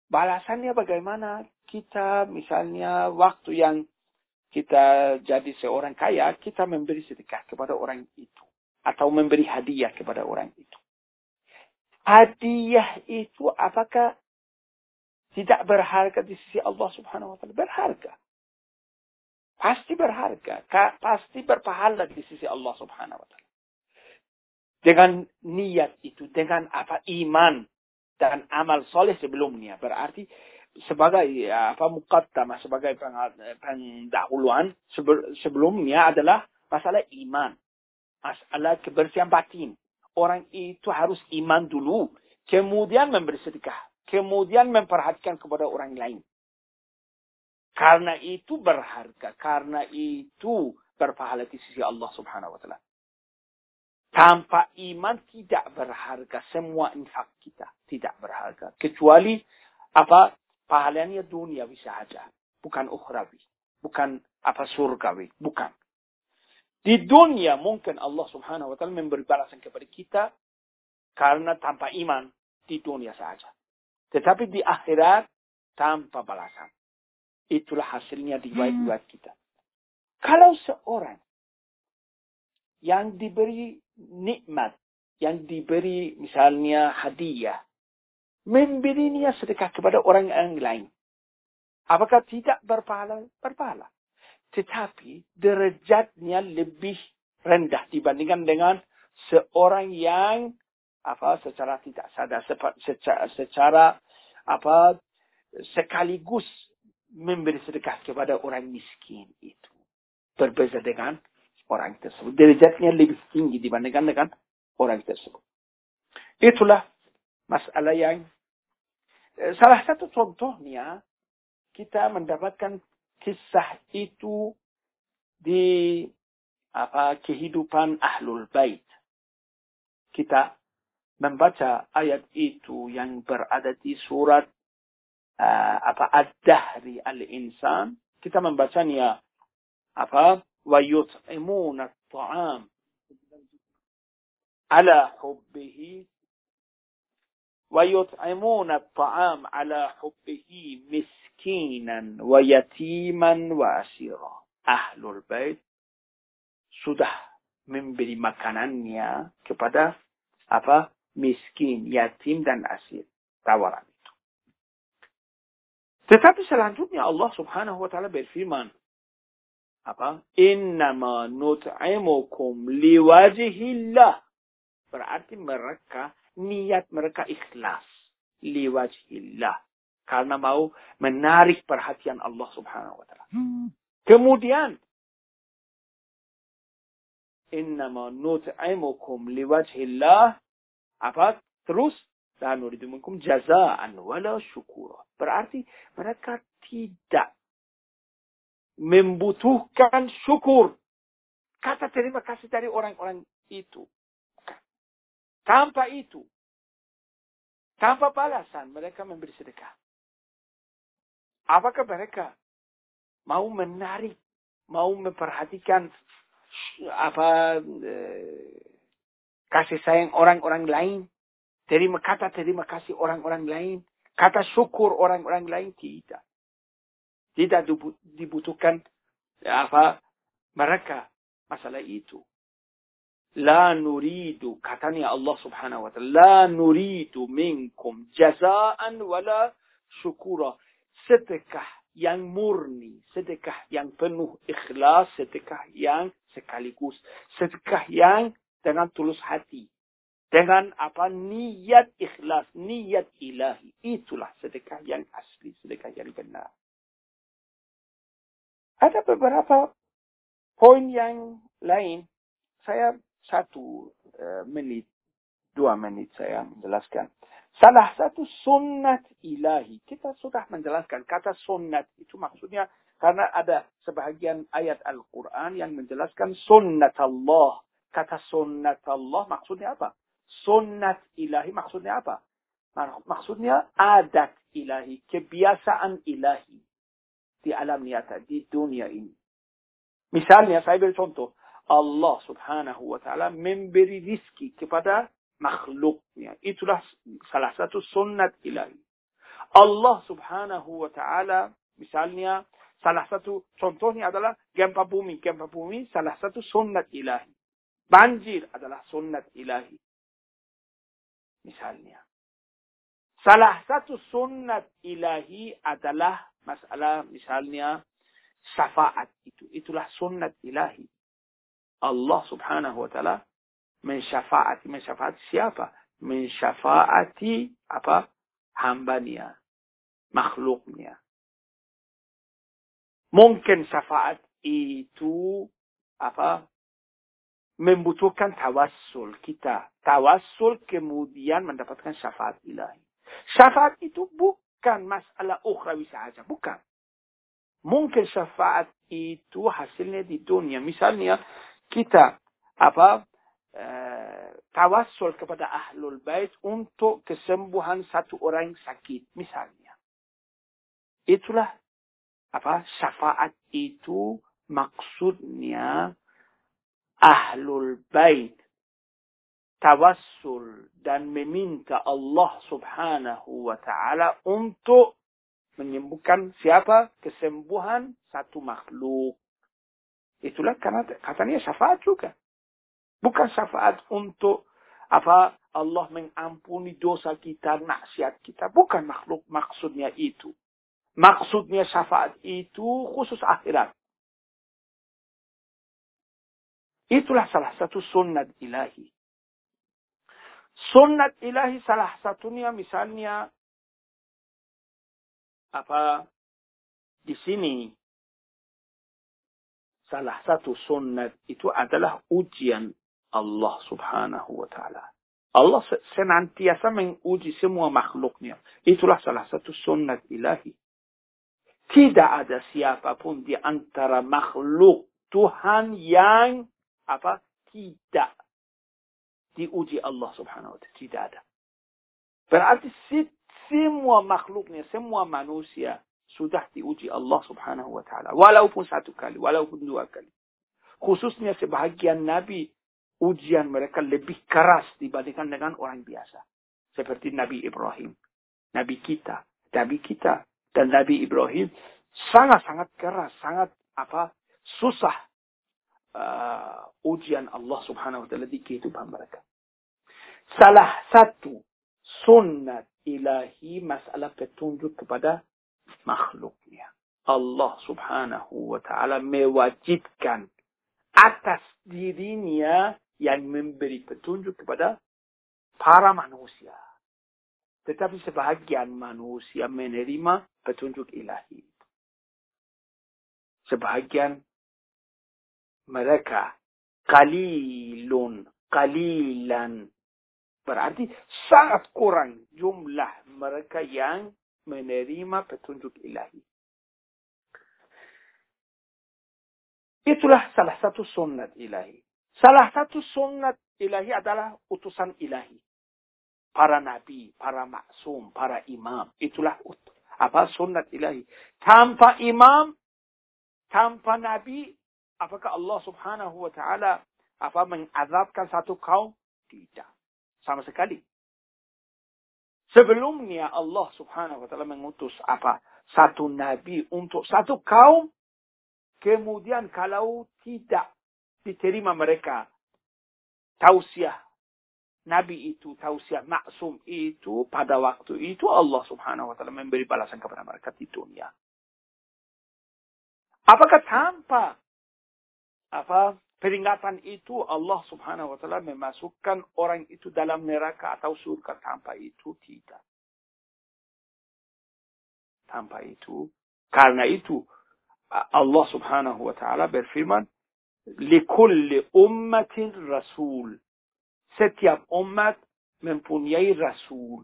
Balasannya bagaimana? Kita misalnya waktu yang kita jadi seorang kaya, kita memberi sedekah kepada orang itu. Atau memberi hadiah kepada orang itu hadiah itu apakah tidak berharga di sisi Allah Subhanahu wa taala? Berharga. Pasti berharga, pasti berpahala di sisi Allah Subhanahu wa taala. Dengan niat itu, dengan apa iman dan amal soleh sebelumnya. Berarti sebagai ya, apa muqaddamah sebagai pendahuluan sebelumnya adalah masalah iman, masalah kebersihan batin orang itu harus iman dulu. Kemudian memberi sedekah. Kemudian memperhatikan kepada orang lain. Karena itu berharga. Karena itu berpahala di sisi Allah subhanahu wa ta'ala. Tanpa iman tidak berharga. Semua infak kita tidak berharga. Kecuali apa pahalanya duniawi saja, bukan ukhrawi, bukan apa surgawi, bukan. Di dunia mungkin Allah Subhanahu wa taala memberi balasan kepada kita karena tanpa iman di dunia saja. Tetapi di akhirat tanpa balasan. Itulah hasilnya di riwayat kita. Kalau seorang yang diberi nikmat, yang diberi misalnya hadiah, memberinya sedekah kepada orang yang lain. Apakah tidak berpahala? Berpahala. Tetapi derajatnya lebih rendah dibandingkan dengan seorang yang apa secara tidak sadar secara, secara apa sekaligus memberi sedekah kepada orang miskin itu berbeza dengan orang tersebut. Derajatnya lebih tinggi dibandingkan dengan orang tersebut. Itulah masalah yang eh, salah satu contohnya kita mendapatkan kisah itu di apa kehidupan ahlul bait. Kita membaca ayat itu yang berada di surat uh, apa ad-dahri al-insan kita membacanya apa wa yut'imuna at-ta'am ala hubbihi ويطعمون الطعام على حبه مسكينا ويتيما وأسيرا أهل البيت sudah memberi makanannya kepada apa miskin, yatim dan asir. Tawaran itu. Tetapi selanjutnya Allah Subhanahu wa taala berfirman, apa? Innama nut'imukum liwajihillah. Berarti mereka, niat mereka ikhlas. Liwajihillah. Karena mau menarik perhatian Allah subhanahu wa ta'ala. Hmm. Kemudian, innama nut'imukum liwajihillah. Apa? Terus, la nuridu minkum jazaan wala syukura. Berarti mereka tidak membutuhkan syukur. Kata terima kasih dari orang-orang itu. Tanpa itu, tanpa balasan mereka memberi sedekah. Apakah mereka mau menarik, mau memperhatikan apa eh, kasih sayang orang-orang lain? Terima kata terima kasih orang-orang lain, kata syukur orang-orang lain tidak. Tidak dibutuhkan apa mereka masalah itu. La nuridu katanya Allah Subhanahu wa taala la nuridu minkum jazaan wala syukura sedekah yang murni, sedekah yang penuh ikhlas, sedekah yang sekaligus, sedekah yang dengan tulus hati, dengan apa niat ikhlas, niat ilahi. Itulah sedekah yang asli, sedekah yang benar. Ada beberapa poin yang lain. Saya satu uh, menit, dua menit saya menjelaskan. Salah satu sunnat ilahi. Kita sudah menjelaskan kata sunnat itu maksudnya karena ada sebahagian ayat Al-Quran yang menjelaskan sunnat Allah. Kata sunnat Allah maksudnya apa? Sunnat ilahi maksudnya apa? Maksudnya adat ilahi, kebiasaan ilahi di alam nyata, di dunia ini. Misalnya, saya beri contoh. Allah subhanahu wa ta'ala memberi rizki kepada makhluknya. Itulah salah satu sunnat ilahi. Allah subhanahu wa ta'ala, misalnya, salah satu contohnya adalah gempa bumi. Gempa bumi salah satu sunnat ilahi. Banjir adalah sunnat ilahi. Misalnya. Salah satu sunnat ilahi adalah masalah misalnya syafaat itu. Itulah sunnat ilahi. Allah subhanahu wa ta'ala mensyafaati. Mensyafaati siapa? Mensyafaati apa? Hambanya. Makhluknya. Mungkin syafaat itu apa? Membutuhkan tawassul kita. Tawassul kemudian mendapatkan syafaat ilahi. Syafaat itu bukan masalah ukhrawi saja. Bukan. Mungkin syafaat itu hasilnya di dunia. Misalnya kita apa uh, tawassul kepada ahlul bait untuk kesembuhan satu orang sakit misalnya. Itulah apa syafaat itu maksudnya ahlul bait tawassul dan meminta Allah subhanahu wa ta'ala untuk menyembuhkan siapa? Kesembuhan satu makhluk. Itulah karena katanya syafaat juga. Bukan syafaat untuk apa Allah mengampuni dosa kita, maksiat kita. Bukan makhluk maksudnya itu. Maksudnya syafaat itu khusus akhirat. Itulah salah satu sunnat ilahi. Sunnat ilahi salah satunya misalnya apa di sini salah satu sunnat itu adalah ujian Allah subhanahu wa ta'ala. Allah senantiasa menguji semua makhluknya. Itulah salah satu sunnat ilahi. Tidak ada siapa pun di antara makhluk Tuhan yang apa tidak diuji Allah subhanahu wa ta'ala. Tidak ada. Berarti semua makhluknya, semua manusia sudah diuji Allah subhanahu wa ta'ala. Walaupun satu kali, walaupun dua kali. Khususnya sebahagian Nabi, ujian mereka lebih keras dibandingkan dengan orang biasa. Seperti Nabi Ibrahim. Nabi kita. Nabi kita. Dan Nabi Ibrahim sangat-sangat keras, sangat apa susah uh, ujian Allah subhanahu wa ta'ala di kehidupan mereka. Salah satu sunnat ilahi masalah petunjuk kepada makhluknya. Allah subhanahu wa ta'ala mewajibkan atas dirinya yang memberi petunjuk kepada para manusia. Tetapi sebahagian manusia menerima petunjuk ilahi. Sebahagian mereka kalilun, kalilan. Berarti sangat kurang jumlah mereka yang menerima petunjuk ilahi. Itulah salah satu sunnat ilahi. Salah satu sunnat ilahi adalah utusan ilahi. Para nabi, para maksum, para imam. Itulah apa sunnat ilahi. Tanpa imam, tanpa nabi, apakah Allah subhanahu wa ta'ala apa mengazabkan satu kaum? Tidak. Sama sekali. Sebelumnya Allah subhanahu wa ta'ala mengutus apa? Satu nabi untuk satu kaum. Kemudian kalau tidak diterima mereka tausiah Nabi itu, tausiah maksum itu, pada waktu itu Allah subhanahu wa ta'ala memberi balasan kepada mereka di dunia. Apakah tanpa apa peringatan itu Allah subhanahu wa ta'ala memasukkan orang itu dalam neraka atau surga tanpa itu tidak. Tanpa itu. Karena itu Allah subhanahu wa ta'ala berfirman likulli ummatin rasul. Setiap umat mempunyai rasul.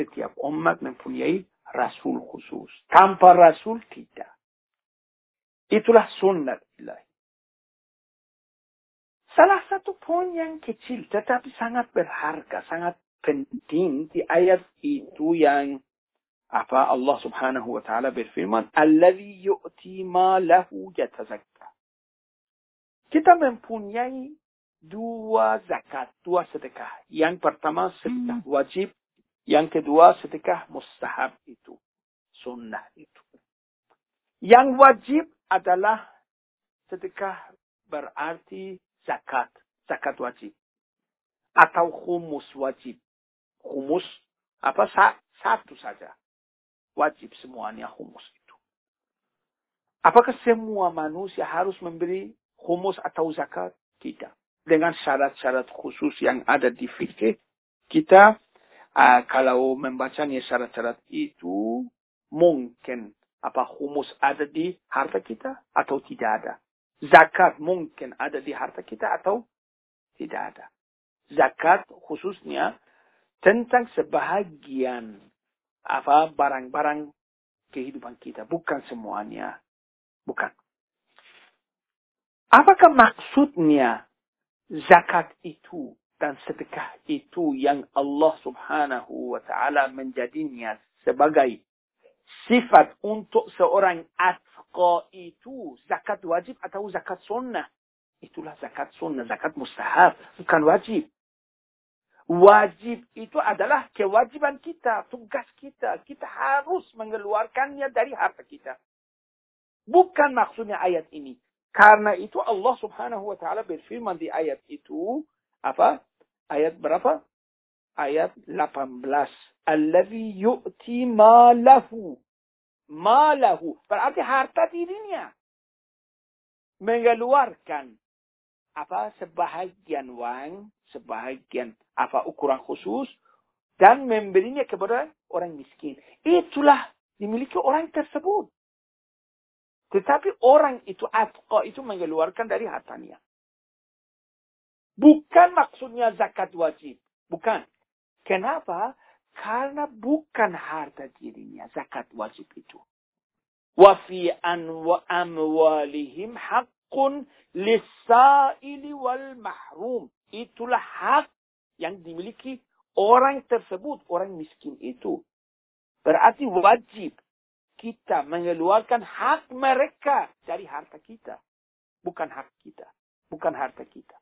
Setiap umat mempunyai rasul khusus. Tanpa rasul tidak. Itulah sunnat ilahi. Salah satu poin yang kecil tetapi sangat berharga, sangat penting di ayat itu yang apa Allah Subhanahu wa taala berfirman, "Alladhi yu'ti ma lahu yatazakka." Kita mempunyai dua zakat, dua sedekah. Yang pertama sedekah wajib, yang kedua sedekah mustahab itu, sunnah itu. Yang wajib adalah sedekah berarti zakat, zakat wajib. Atau humus wajib. Humus apa satu saja. Wajib semuanya humus itu. Apakah semua manusia harus memberi humus atau zakat? Tidak. Dengan syarat-syarat khusus yang ada di fikih, kita uh, kalau membacanya syarat-syarat itu mungkin apa humus ada di harta kita atau tidak ada. Zakat mungkin ada di harta kita atau tidak ada. Zakat khususnya tentang sebahagian apa barang-barang kehidupan kita, bukan semuanya. Bukan. Apakah maksudnya zakat itu dan sedekah itu yang Allah subhanahu wa ta'ala menjadinya sebagai sifat untuk seorang atqa itu zakat wajib atau zakat sunnah. Itulah zakat sunnah, zakat mustahab, bukan wajib. Wajib itu adalah kewajiban kita, tugas kita. Kita harus mengeluarkannya dari harta kita. Bukan maksudnya ayat ini. Karena itu Allah subhanahu wa ta'ala berfirman di ayat itu. Apa? Ayat berapa? Ayat 18. Alladhi yu'ti malahu. Berarti harta dirinya. Mengeluarkan apa sebahagian wang, sebahagian apa ukuran khusus dan memberinya kepada orang miskin. Itulah dimiliki orang tersebut. Tetapi orang itu atqa itu mengeluarkan dari hartanya. Bukan maksudnya zakat wajib. Bukan. Kenapa? Karena bukan harta dirinya zakat wajib itu. Wa fi amwalihim haqqun lisaili wal mahrum. Itulah hak yang dimiliki orang tersebut, orang miskin itu. Berarti wajib kita mengeluarkan hak mereka dari harta kita. Bukan hak kita. Bukan harta kita.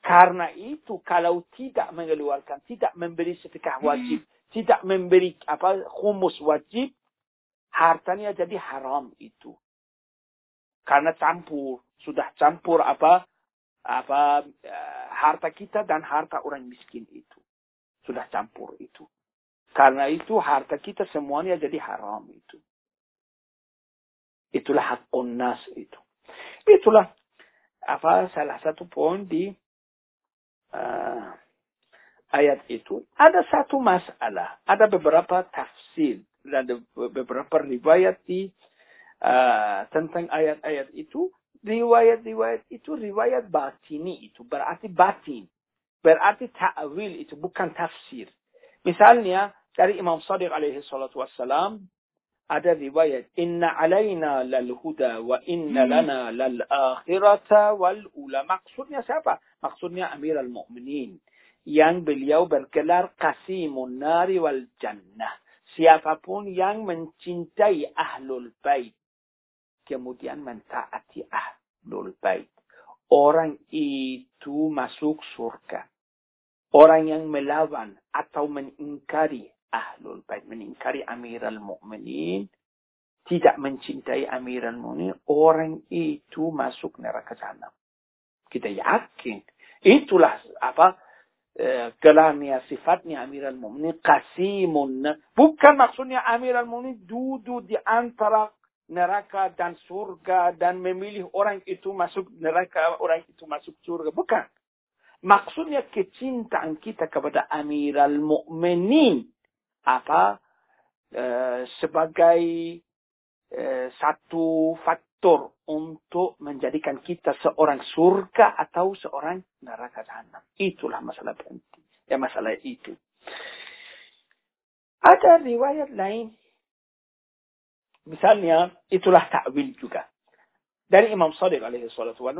Karena itu kalau tidak mengeluarkan, tidak memberi sedekah wajib, tidak memberi apa humus wajib, hartanya jadi haram itu. Karena campur, sudah campur apa apa uh, harta kita dan harta orang miskin itu. Sudah campur itu. Karena itu harta kita semuanya jadi haram itu. Itulah hak nas itu. Itulah apa salah satu poin di uh, ayat itu. Ada satu masalah, ada beberapa tafsir dan beberapa riwayat di uh, tentang ayat-ayat itu. Riwayat-riwayat itu riwayat batini itu berarti batin. Berarti ta'wil itu bukan tafsir. Misalnya dari Imam Sadiq alaihi salatu wassalam ada riwayat inna alaina lal huda wa inna hmm. lana lal akhirata wal ula. Maksudnya siapa? Maksudnya Amirul Mukminin yang beliau bergelar Qasimun Nari wal Jannah. Siapa pun yang mencintai ahlul bait kemudian mentaati ahlul bait. Orang itu masuk surga. Orang yang melawan atau mengingkari ahlul bait mengingkari Amirul Mukminin tidak mencintai Amirul Mukminin orang itu masuk neraka jahanam kita yakin itulah apa eh, gelarnya sifatnya Amirul Mukminin Qasimun bukan maksudnya Amirul Mukminin duduk di antara neraka dan surga dan memilih orang itu masuk neraka orang itu masuk surga. Bukan. Maksudnya kecintaan kita kepada Amirul Mukminin apa uh, sebagai uh, satu faktor untuk menjadikan kita seorang surga atau seorang neraka jahanam. Itulah masalah penting. Ya masalah itu. Ada riwayat lain. Misalnya, itulah ta'wil juga. Dari Imam Sadiq alaihi salatu wa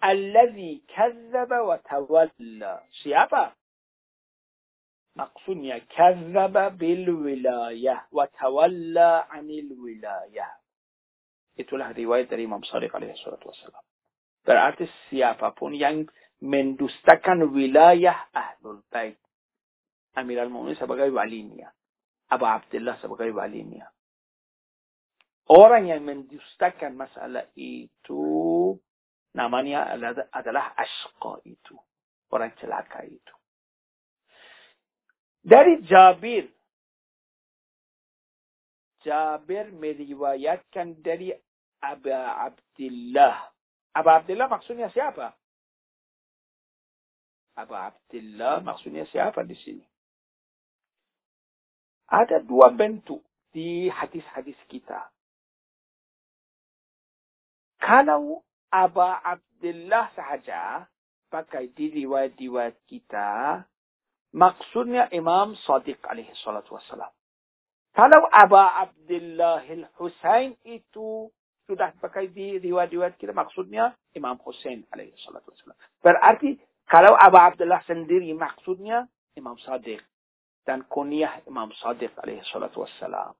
Alladhi kazzaba wa tawalla. Siapa? Kazzaba bil wilayah wa tawalla anil wilayah. Itulah riwayat dari Imam Sadiq alaihi salatu wassalam. Berarti siapapun yang mendustakan wilayah ahlul bait. Amirul Mu'minin sebagai walinya. Abu Abdullah sebagai walinya. Orang yang mendustakan masalah itu namanya adalah ashqa itu. Orang celaka itu. Dari Jabir. Jabir meriwayatkan dari Abu Abdullah. Abu Abdullah maksudnya siapa? Abu Abdullah maksudnya siapa di sini? Ada dua bentuk di hadis-hadis kita. Kalau Abu Abdullah sahaja pakai di riwayat-riwayat kita, Maksudnya Imam Sadiq alaihi salatu wassalam. Kalau Abu Abdullah al-Husain itu sudah pakai di riwayat-riwayat kita maksudnya Imam Husain alaihi salatu wassalam. Berarti kalau Abu Abdullah sendiri maksudnya Imam Sadiq. dan kunyah Imam Sadiq alaihi salatu wassalam.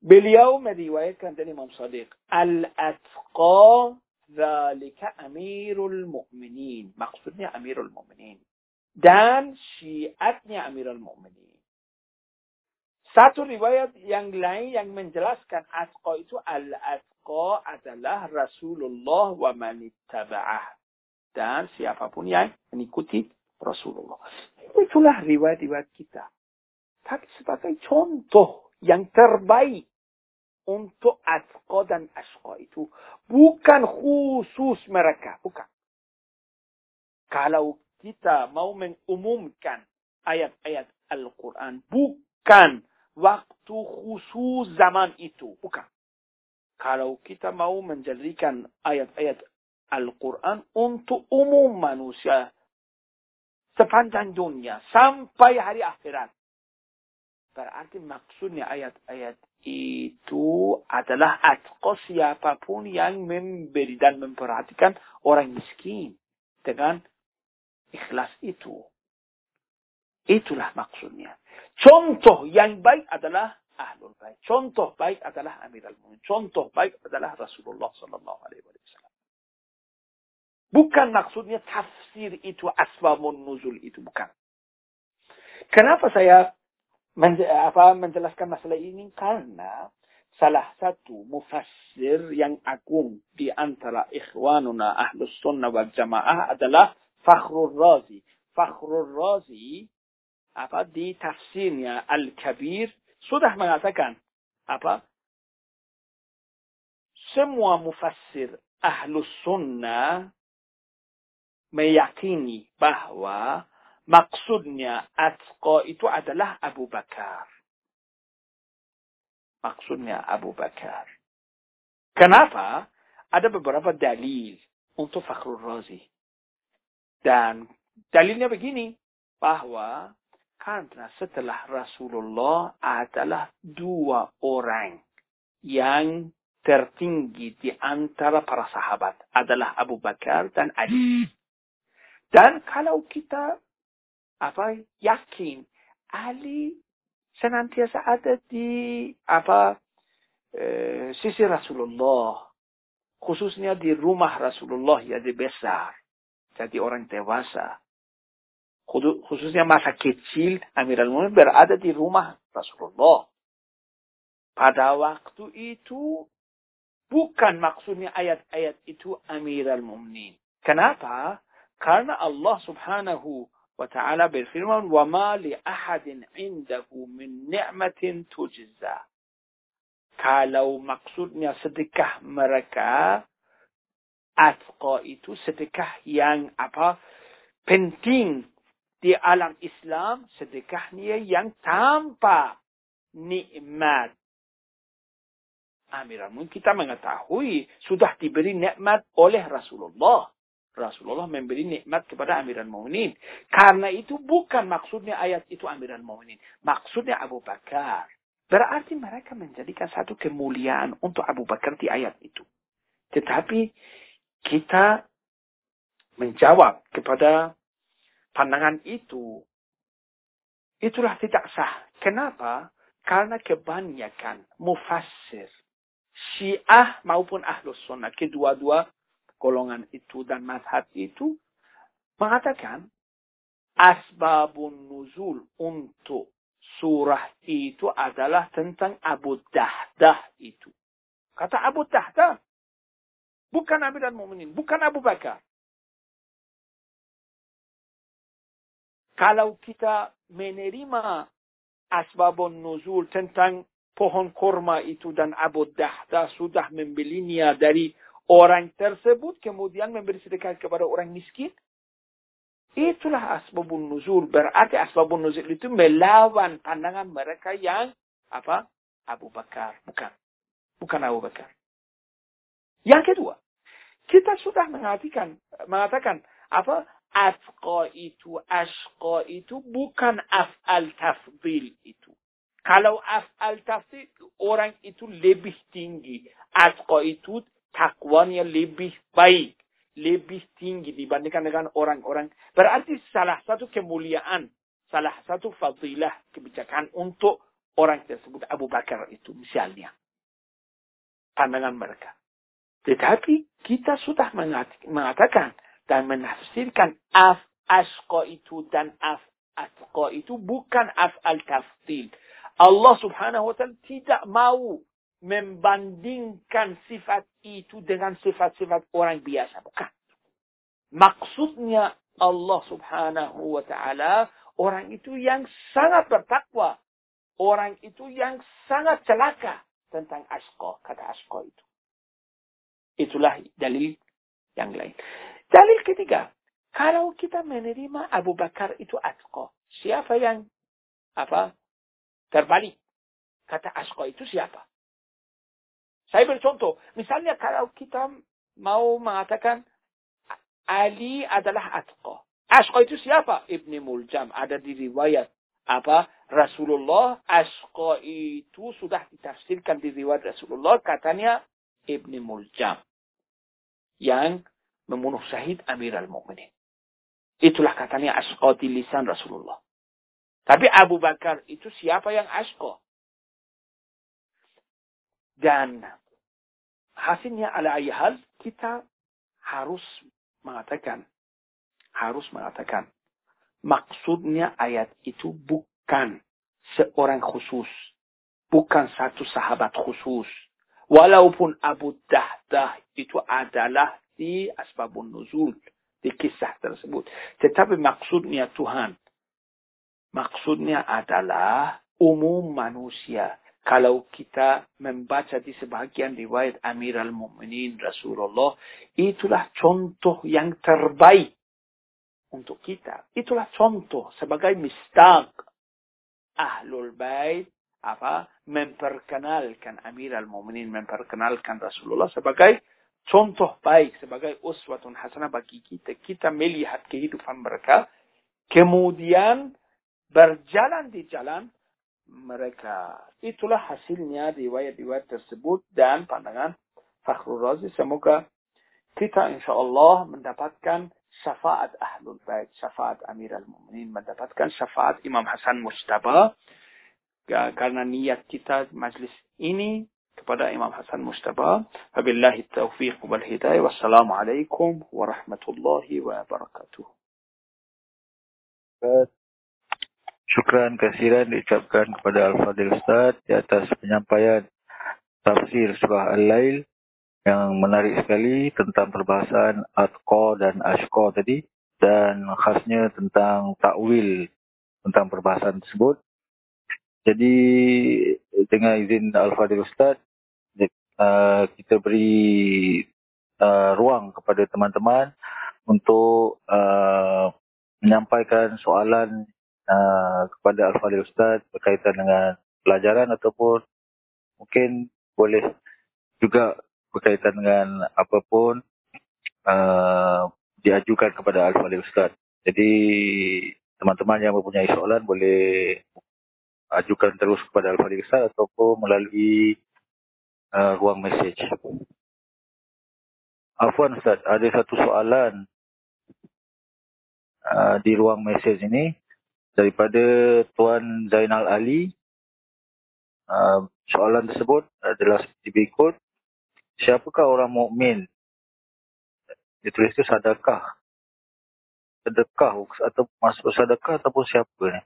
Beliau meriwayatkan dari Imam Sadiq, Al-Atqa Zalika Amirul Mu'minin. Maksudnya Amirul Mu'minin. Dan syiatnya Amirul Mu'minin. Satu riwayat yang lain yang menjelaskan Atqa itu Al-Atqa adalah Rasulullah wa manittaba'ah. Dan siapa pun yang mengikuti Rasulullah. Itulah riwayat-riwayat kita. Tapi sebagai contoh yang terbaik untuk atqa dan asqa itu bukan khusus mereka, bukan. Kalau kita mau mengumumkan ayat-ayat Al-Quran, bukan waktu khusus zaman itu, bukan. Kalau kita mau menjadikan ayat-ayat Al-Quran untuk umum manusia sepanjang dunia sampai hari akhirat. Berarti maksudnya ayat-ayat itu adalah atqa siapa pun yang memberi dan memperhatikan orang miskin dengan ikhlas itu. Itulah maksudnya. Contoh yang baik adalah ahlul bait. Contoh baik adalah Amirul Mu'minin. Contoh baik adalah Rasulullah sallallahu alaihi wasallam. Bukan maksudnya tafsir itu asbabun nuzul itu bukan. Kenapa saya apa, menjelaskan masalah ini? Karena salah satu mufassir yang agung di antara ikhwanuna ahlus sunnah wal jamaah adalah فخر الرازي. فخر الرازي أبا دي تفسير يا الكبير. صدح من أتكن أبا سموا مفسر أهل السنة من ميقيني بهوى مقصودنيا أتقائي إتو أدله أبو بكر. مقصودنيا أبو بكر. كنافة أدب برافة دليل. أنت فخر الرازي. Dan dalilnya begini, bahwa karena setelah Rasulullah adalah dua orang yang tertinggi di antara para sahabat adalah Abu Bakar dan Ali. Dan kalau kita apa yakin Ali senantiasa ada di apa e, sisi Rasulullah khususnya di rumah Rasulullah ya di besar jadi orang dewasa khususnya masa kecil Amirul Mu'minin berada di rumah Rasulullah pada waktu itu bukan maksudnya ayat-ayat itu Amirul Mu'minin kenapa karena Allah Subhanahu وتعالى berfirman وَمَا لِأَحَدٍ عِنْدَهُ مِنْ نِعْمَةٍ تُجْزَى Kalau maksudnya sedekah mereka, atqa itu sedekah yang apa penting di alam Islam, sedekahnya yang tanpa nikmat. Amirul kita mengetahui sudah diberi nikmat oleh Rasulullah. Rasulullah memberi nikmat kepada Amiran Mu'minin. Karena itu bukan maksudnya ayat itu Amiran Mu'minin. Maksudnya Abu Bakar. Berarti mereka menjadikan satu kemuliaan untuk Abu Bakar di ayat itu. Tetapi kita menjawab kepada pandangan itu. Itulah tidak sah. Kenapa? Karena kebanyakan mufassir Syiah maupun Ahlus Sunnah. Kedua-dua golongan itu dan mazhab itu mengatakan asbabun nuzul untuk surah itu adalah tentang Abu Dahdah itu. Kata Abu Dahdah, bukan dan Mu'minin, bukan Abu Bakar. Kalau kita menerima asbabun nuzul tentang pohon kurma itu dan Abu Dahdah sudah membelinya dari orang tersebut kemudian memberi sedekah kepada orang miskin, itulah asbabun nuzul. Berarti asbabun nuzul itu melawan pandangan mereka yang apa? Abu Bakar. Bukan. Bukan Abu Bakar. Yang kedua, kita sudah mengatakan, mengatakan apa? Afqa itu, ashqa itu bukan af'al tafdil itu. Kalau af'al tafdil, orang itu lebih tinggi. Asqa itu takwanya lebih baik, lebih tinggi dibandingkan dengan orang-orang. Berarti salah satu kemuliaan salah satu fadilah kebijakan untuk orang tersebut Abu Bakar itu misalnya. Pandangan mereka. Tetapi kita sudah mengatakan dan menafsirkan af asko itu dan af asko itu bukan af al taftil. Allah subhanahu wa ta'ala tidak mau membandingkan sifat itu dengan sifat-sifat orang biasa. Bukan. Maksudnya Allah subhanahu wa ta'ala orang itu yang sangat bertakwa. Orang itu yang sangat celaka tentang asko, kata asko itu. Itulah dalil yang lain. Dalil ketiga, kalau kita menerima Abu Bakar itu asko, siapa yang apa terbalik? Kata asko itu siapa? Saya bercontoh, misalnya kalau kita mau mengatakan Ali adalah asko. Asko itu siapa? Ibni Muljam. Ada di riwayat apa Rasulullah Asko itu sudah ditafsirkan di riwayat Rasulullah katanya Ibni Muljam yang membunuh syahid Amir al-Mu'minin. Itulah katanya Asko di lisan Rasulullah. Tapi Abu Bakar itu siapa yang Asko? Dan hasilnya ala ayahal kita harus mengatakan harus mengatakan maksudnya ayat itu bukan seorang khusus, bukan satu sahabat khusus, Walaupun Abu Dahdah itu adalah di asbabun nuzul, di kisah tersebut. Tetapi maksudnya Tuhan, maksudnya adalah umum manusia. Kalau kita membaca di sebagian riwayat Amir al-Mu'minin Rasulullah, itulah contoh yang terbaik untuk kita. Itulah contoh sebagai mistaq ahlul bait apa memperkenalkan Amir al-Mu'minin, memperkenalkan Rasulullah sebagai contoh baik, sebagai uswatun hasanah bagi kita. Kita melihat kehidupan mereka, kemudian berjalan di jalan mereka. Itulah hasilnya riwayat-riwayat tersebut dan pandangan Fakhrul Razi. Semoga kita insya Allah mendapatkan syafaat Ahlul Bait, syafaat Amir al-Mu'minin, mendapatkan syafaat Imam Hasan Mustaba, ya, karena niat kita majlis ini kepada Imam Hasan Mustafa. Wabillahi taufiq wal hidayah. Wassalamualaikum warahmatullahi wabarakatuh. Syukran kasiran diucapkan kepada Al-Fadhil Ustaz di atas penyampaian tafsir surah Al-Lail yang menarik sekali tentang perbahasan Atqa dan Ashqa tadi dan khasnya tentang takwil tentang perbahasan tersebut. Jadi dengan izin Al-Fadhil Ustaz, uh, kita beri uh, ruang kepada teman-teman untuk uh, menyampaikan soalan kepada Al-Fadhil Ustaz berkaitan dengan pelajaran ataupun mungkin boleh juga berkaitan dengan apapun diajukan kepada Al-Fadhil Ustaz. Jadi teman-teman yang mempunyai soalan boleh ajukan terus kepada Al-Fadhil Ustaz ataupun melalui uh, ruang mesej. Afwan Ustaz, ada satu soalan uh, di ruang mesej ini daripada Tuan Zainal Ali. Uh, soalan tersebut adalah seperti berikut. Siapakah orang mukmin? Dia tulis itu sadakah? Sedekah atau masuk sedekah ataupun siapa ni?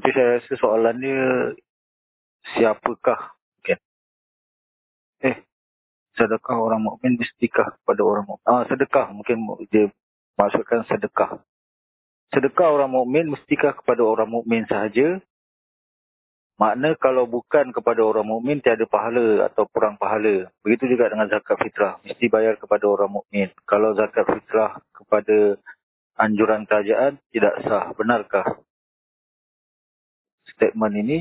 Tapi saya rasa soalan dia siapakah? Okay. eh sedekah orang mukmin mestikah kepada orang mukmin? Ah sedekah. Mungkin dia maksudkan sedekah. Sedekah orang mukmin mestikah kepada orang mukmin sahaja? Makna kalau bukan kepada orang mukmin tiada pahala atau kurang pahala. Begitu juga dengan zakat fitrah. Mesti bayar kepada orang mukmin. Kalau zakat fitrah kepada anjuran kerajaan tidak sah. Benarkah statement ini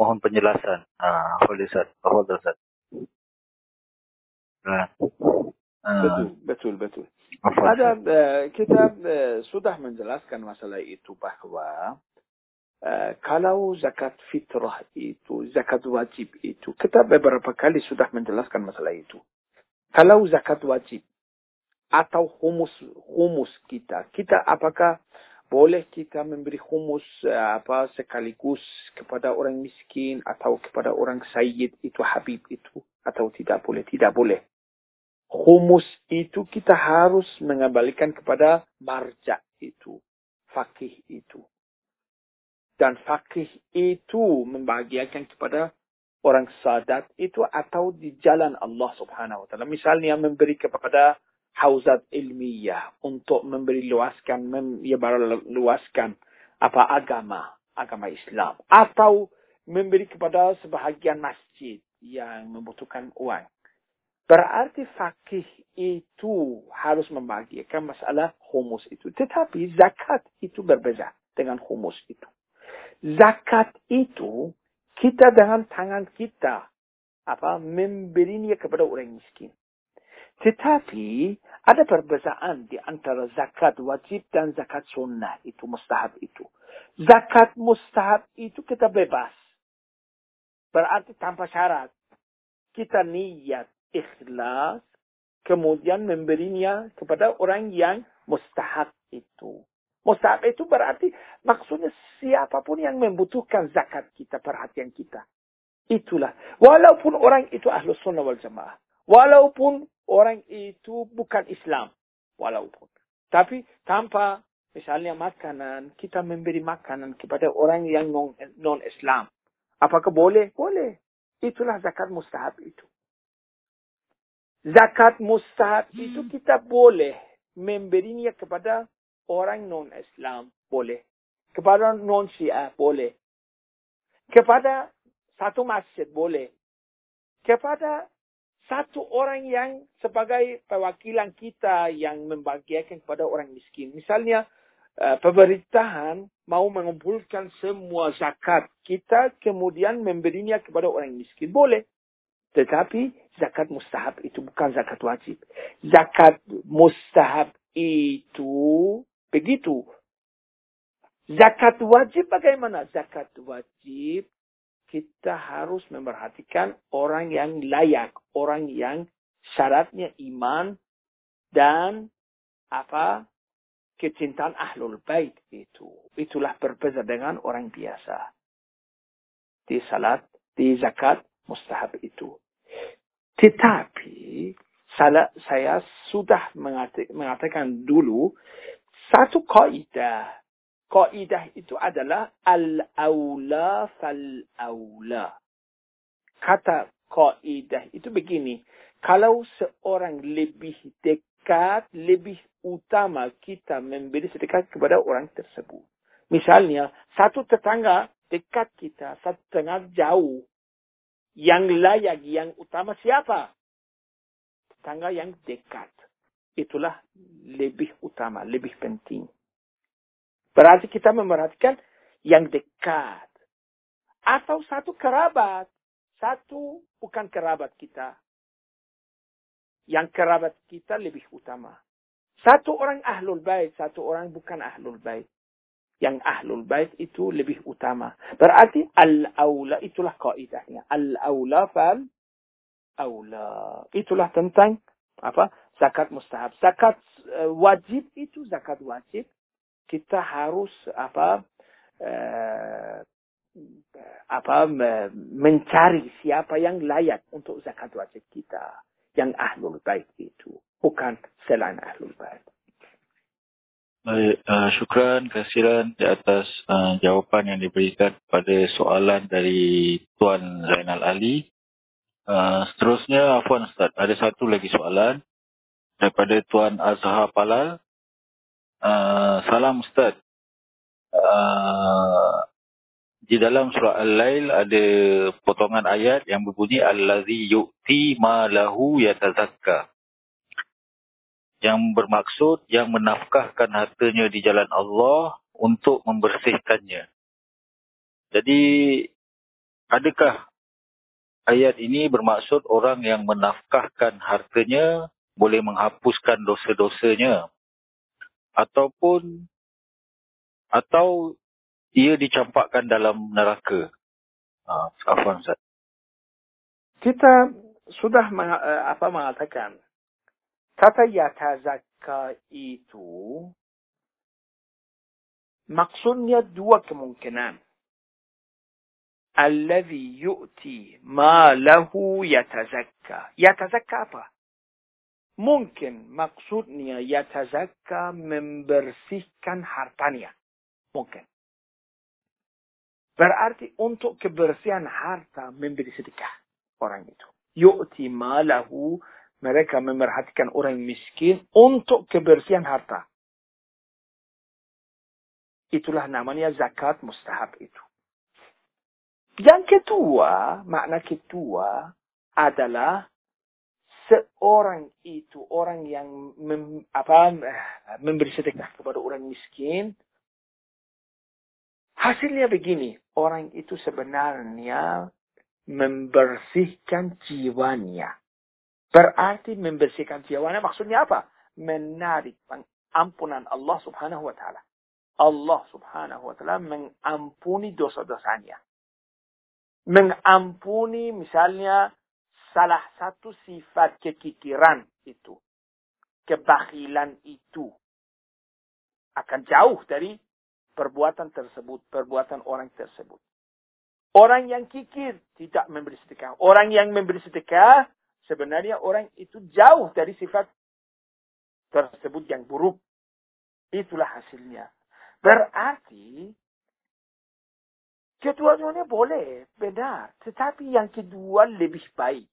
mohon penjelasan. Ah, boleh Ustaz. Ustaz. Ah. Betul, betul, betul. Ada uh, kita uh, sudah menjelaskan masalah itu bahwa uh, kalau zakat fitrah itu, zakat wajib itu, kita beberapa kali sudah menjelaskan masalah itu. Kalau zakat wajib, atau humus humus kita. Kita apakah boleh kita memberi humus uh, apa sekaligus kepada orang miskin atau kepada orang sayyid itu habib itu atau tidak boleh? Tidak boleh. Humus itu kita harus mengembalikan kepada marja itu fakih itu. Dan fakih itu membahagiakan kepada orang sadat itu atau di jalan Allah Subhanahu wa taala. Misalnya memberi kepada hauzat ilmiah untuk memberi luaskan, mem, ya apa agama, agama Islam. Atau memberi kepada sebahagian masjid yang membutuhkan uang. Berarti fakih itu harus membagikan masalah humus itu. Tetapi zakat itu berbeza dengan humus itu. Zakat itu kita dengan tangan kita apa memberinya kepada orang miskin. Tetapi ada perbezaan di antara zakat wajib dan zakat sunnah itu mustahab itu. Zakat mustahab itu kita bebas. Berarti tanpa syarat. Kita niat ikhlas kemudian memberinya kepada orang yang mustahab itu. Mustahab itu berarti maksudnya siapa pun yang membutuhkan zakat kita, perhatian kita. Itulah. Walaupun orang itu ahlu sunnah wal jamaah. Walaupun orang itu bukan Islam. Walaupun. Tapi tanpa misalnya makanan, kita memberi makanan kepada orang yang non-Islam. Apakah boleh? Boleh. Itulah zakat mustahab itu. Zakat mustahab hmm. itu kita boleh memberinya kepada orang non-Islam. Boleh. Kepada non-Syiah. Boleh. Kepada satu masjid. Boleh. Kepada satu orang yang sebagai perwakilan kita yang membagikan kepada orang miskin. Misalnya, uh, pemerintahan mau mengumpulkan semua zakat kita kemudian memberinya kepada orang miskin. Boleh. Tetapi zakat mustahab itu bukan zakat wajib. Zakat mustahab itu begitu. Zakat wajib bagaimana? Zakat wajib kita harus memperhatikan orang yang layak, orang yang syaratnya iman dan apa kecintaan ahlul bait itu. Itulah berbeza dengan orang biasa. Di salat, di zakat, mustahab itu. Tetapi saya sudah mengatakan dulu satu kaidah Kaidah itu adalah al-aula fal-aula. Kata kaidah itu begini. Kalau seorang lebih dekat, lebih utama kita memberi sedekah kepada orang tersebut. Misalnya, satu tetangga dekat kita, satu tetangga jauh. Yang layak, yang utama siapa? Tetangga yang dekat. Itulah lebih utama, lebih penting. Berarti kita memerhatikan yang dekat. Atau satu kerabat. Satu bukan kerabat kita. Yang kerabat kita lebih utama. Satu orang ahlul bait, satu orang bukan ahlul bait. Yang ahlul bait itu lebih utama. Berarti al-aula itulah kaidahnya. Al-aula fal aula. Itulah tentang apa? Zakat mustahab. Zakat uh, wajib itu zakat wajib kita harus apa uh, apa mencari siapa yang layak untuk zakat wajib kita yang ahlul bait itu bukan selain ahlul bait. Baik, uh, syukran kasiran di atas uh, jawapan yang diberikan pada soalan dari Tuan Zainal Ali. Uh, seterusnya, Afwan Ustaz, ada satu lagi soalan daripada Tuan Azhar Palal. Uh, salam Ustaz. Uh, di dalam surah Al-Lail ada potongan ayat yang berbunyi Allazi yu'ti ma lahu yatazakka. Yang bermaksud yang menafkahkan hartanya di jalan Allah untuk membersihkannya. Jadi adakah ayat ini bermaksud orang yang menafkahkan hartanya boleh menghapuskan dosa-dosanya ataupun atau ia dicampakkan dalam neraka. Ah, Afwan Kita sudah uh, apa mengatakan Kata yatazakka itu maksudnya dua kemungkinan. Alladhi yu'ti ma lahu yatazakka. Yatazakka apa? Mungkin maksudnya yatazakka membersihkan hartanya. Mungkin. Berarti untuk kebersihan harta memberi sedekah orang itu. Yu'ti malahu mereka memerhatikan orang miskin untuk kebersihan harta. Itulah namanya zakat mustahab itu. Yang kedua, makna kedua adalah seorang itu orang yang mem, apa, memberi sedekah kepada orang miskin. Hasilnya begini, orang itu sebenarnya membersihkan jiwanya. Berarti membersihkan jiwanya maksudnya apa? Menarik ampunan Allah subhanahu wa ta'ala. Allah subhanahu wa ta'ala mengampuni dosa-dosanya. Mengampuni misalnya salah satu sifat kekikiran itu. Kebakilan itu. Akan jauh dari perbuatan tersebut, perbuatan orang tersebut. Orang yang kikir tidak memberi sedekah. Orang yang memberi sedekah sebenarnya orang itu jauh dari sifat tersebut yang buruk. Itulah hasilnya. Berarti kedua-duanya boleh, benar. Tetapi yang kedua lebih baik.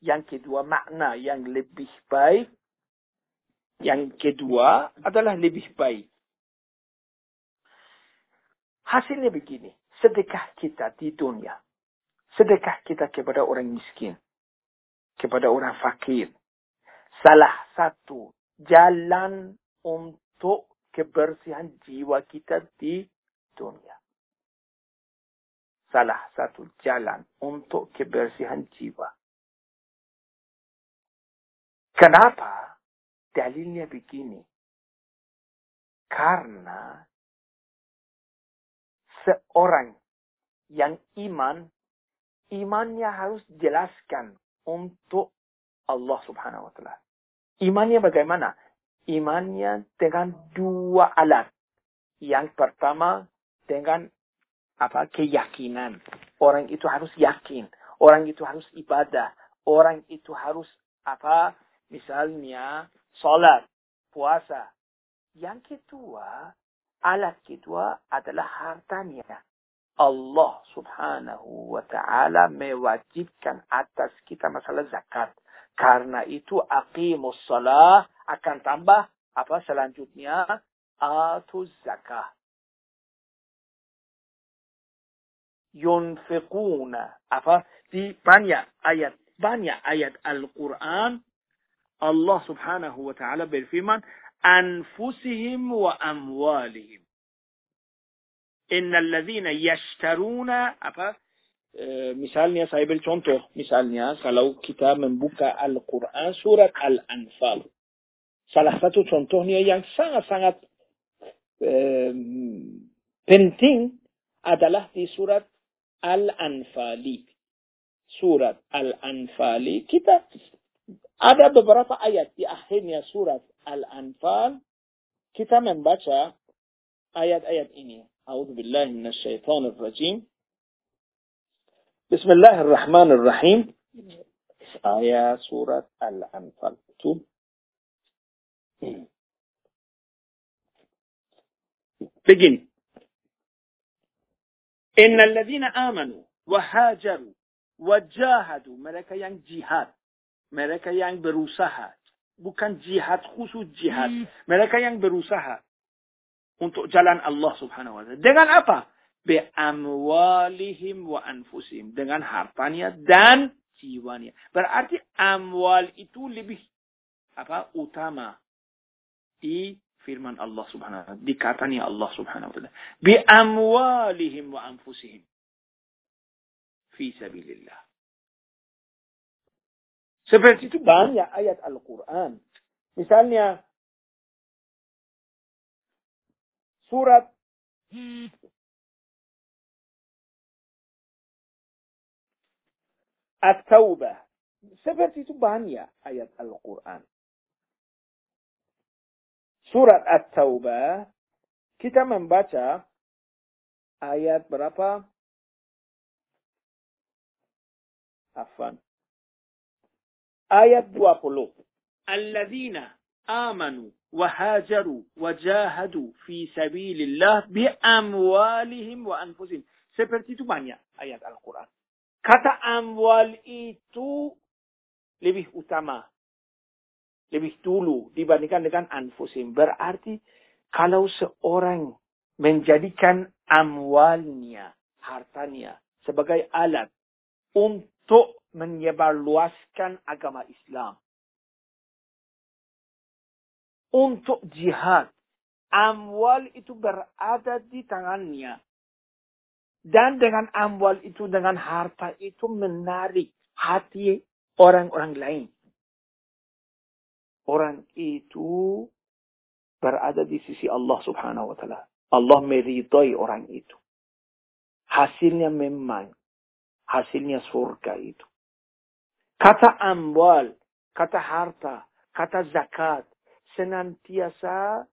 Yang kedua makna yang lebih baik. Yang kedua adalah lebih baik. Hasilnya begini. Sedekah kita di dunia. Sedekah kita kepada orang miskin kepada orang fakir. Salah satu jalan untuk kebersihan jiwa kita di dunia. Salah satu jalan untuk kebersihan jiwa. Kenapa? Dalilnya begini. Karena seorang yang iman, imannya harus jelaskan untuk Allah Subhanahu wa taala. Imannya bagaimana? Imannya dengan dua alat. Yang pertama dengan apa? keyakinan. Orang itu harus yakin, orang itu harus ibadah, orang itu harus apa? Misalnya salat, puasa. Yang kedua, alat kedua adalah hartanya. Allah subhanahu wa ta'ala mewajibkan atas kita masalah zakat. Karena itu aqimus salah akan tambah apa selanjutnya atuz zakah. Yunfiquna apa di banyak ayat banyak ayat Al-Qur'an الله سبحانه وتعالى بالفيمان أنفسهم وأموالهم. إن الذين يشترون أبا آه، مثال نيا سايب التونتو مثال نيا سلو كتاب من بوكا القرآن سورة الأنفال. سلحفتو تونتو نيا يعني يان سانا سانا بنتين أدله في سورة الأنفالي سورة الأنفالي كتاب. Ada beberapa ayat di akhirnya surat Al-Anfal kita membaca ayat-ayat ini أعوذ بالله من الشيطان الرجيم. بسم الله الرحمن الرحيم. آية سورة الأنفال. begini إن الذين آمنوا وهاجروا وجاهدوا mereka yang jihad mereka yang berusaha bukan jihad khusus jihad mereka yang berusaha untuk jalan Allah Subhanahu wa taala. Dengan apa? Bi amwalihim wa anfusihim, dengan hartanya dan jiwanya. Berarti amwal itu lebih apa? utama di firman Allah Subhanahu wa taala, di katanya Allah Subhanahu wa taala. Bi amwalihim wa anfusihim fi sabilillah. Seperti itu banyak ayat Al-Quran. Misalnya surat At-Taubah. Seperti itu banyak ayat Al-Quran. surat At-Taubah, kita membaca ayat berapa? Afan ayat 20. Alladzina amanu wa hajaru wa jahadu fi sabilillah bi amwalihim wa anfusihim. Seperti itu banyak ayat Al-Quran. Kata amwal itu lebih utama. Lebih dulu dibandingkan dengan anfusim. Berarti kalau seorang menjadikan amwalnya, hartanya sebagai alat untuk menyebarluaskan agama Islam untuk jihad. Amwal itu berada di tangannya. Dan dengan amwal itu, dengan harta itu menarik hati orang-orang lain. Orang itu berada di sisi Allah subhanahu wa ta'ala. Allah meridai orang itu. Hasilnya memang. Hasilnya surga itu. Kata amwal, kata harta, kata zakat, senantiasa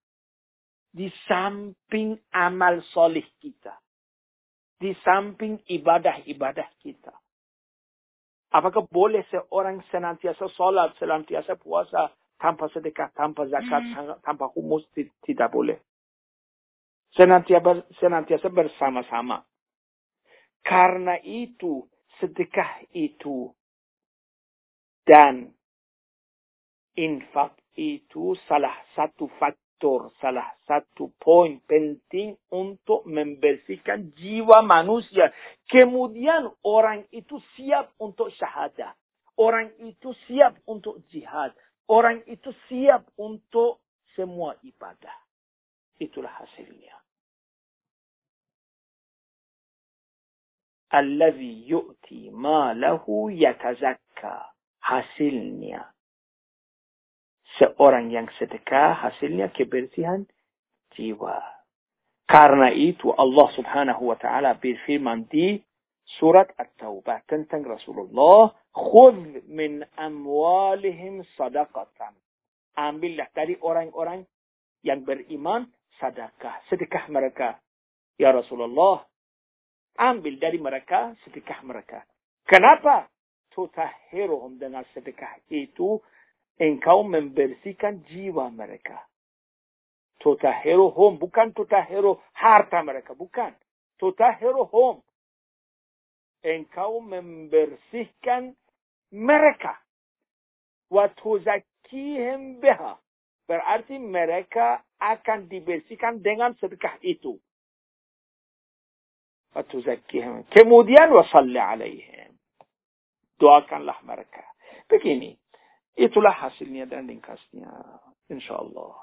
di samping amal solih kita. Di samping ibadah-ibadah kita. Apakah boleh seorang senantiasa sholat, senantiasa puasa, tanpa sedekah, tanpa zakat, hmm. tanpa humus? Tidak boleh. Senantiasa, senantiasa bersama-sama. Karena itu, sedekah itu, dan infak itu salah satu faktor, salah satu poin penting untuk membersihkan jiwa manusia. Kemudian orang itu siap untuk syahadah. Orang itu siap untuk jihad. Orang itu siap untuk semua ibadah. Itulah hasilnya. Allazi yu'ti malahu yatazakka. Hasilnya seorang yang sedekah hasilnya kebersihan jiwa. Karena itu Allah subhanahu wa ta'ala berfirman di surat At-Taubah tentang Rasulullah. Khudh min amwalihim sadaqatan. Ambillah dari orang-orang yang beriman sedekah. Sedekah mereka. Ya Rasulullah. Ambil dari mereka sedekah mereka. Kenapa? Tutahiruhum dengan sedekah itu engkau membersihkan jiwa mereka. home, bukan hero harta mereka, bukan. home. Engkau membersihkan mereka. Watuzakihim beha. Berarti mereka akan dibersihkan dengan sedekah itu. Watuzakihim. Kemudian wasalli alaihim. Doakanlah mereka. Begini. Itulah hasilnya dan ringkasnya. Insya Allah.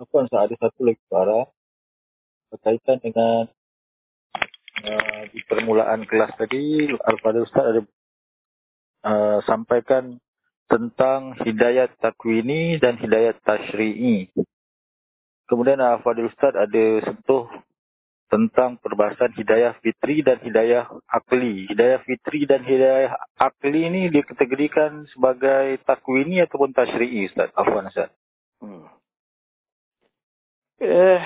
Apa ada satu lagi para berkaitan dengan uh, di permulaan kelas tadi Al-Fadhil Ustaz ada uh, sampaikan tentang hidayat takwini dan hidayat tashri'i. Kemudian Al-Fadhil Ustaz ada sentuh tentang perbahasan hidayah fitri dan hidayah akli. Hidayah fitri dan hidayah akli ini dikategorikan sebagai takwini ataupun tashri'i Ustaz. Afwan Ustaz. Hmm. Eh,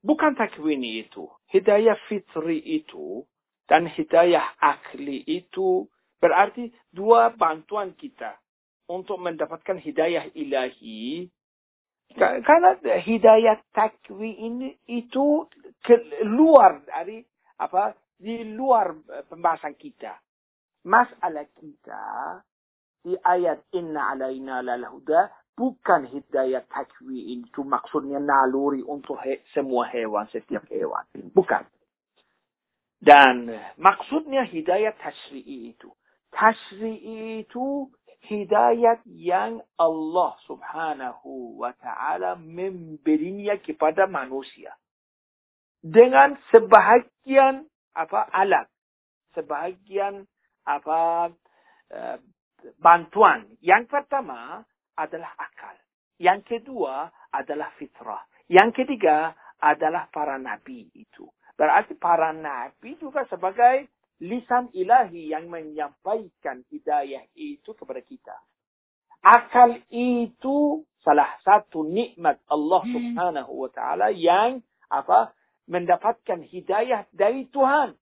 bukan takwini itu. Hidayah fitri itu dan hidayah akli itu berarti dua bantuan kita untuk mendapatkan hidayah ilahi karena hidayah takwi ini itu keluar dari apa di luar pembahasan kita. Masalah kita di ayat inna alaina lalhuda bukan hidayah takwi itu maksudnya naluri untuk he, semua hewan, setiap hewan. Bukan. Dan maksudnya hidayah tashri'i itu. Tashri'i itu hidayat yang Allah subhanahu wa ta'ala memberinya kepada manusia. Dengan sebahagian apa alat, sebahagian apa uh, bantuan. Yang pertama adalah akal. Yang kedua adalah fitrah. Yang ketiga adalah para nabi itu. Berarti para nabi juga sebagai lisan ilahi yang menyampaikan hidayah itu kepada kita. Akal itu salah satu nikmat Allah Subhanahu wa taala yang apa mendapatkan hidayah dari Tuhan.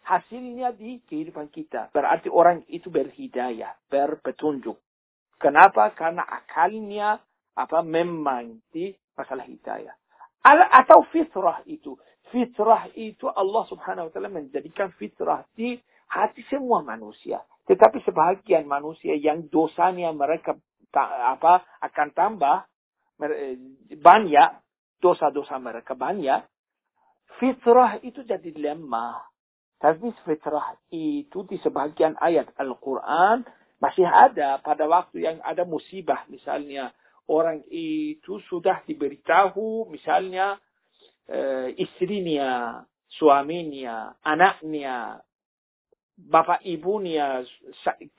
Hasilnya di kehidupan kita. Berarti orang itu berhidayah, berpetunjuk. Kenapa? Karena akalnya apa memang di masalah hidayah. Atau fitrah itu. Fitrah itu Allah subhanahu wa ta'ala menjadikan fitrah di hati semua manusia. Tetapi sebahagian manusia yang dosanya mereka apa akan tambah banyak dosa-dosa mereka banyak fitrah itu jadi lemah. Tapi fitrah itu di sebagian ayat Al-Quran masih ada pada waktu yang ada musibah. Misalnya orang itu sudah diberitahu misalnya e, istrinya, suaminya, anaknya, bapak ibunya,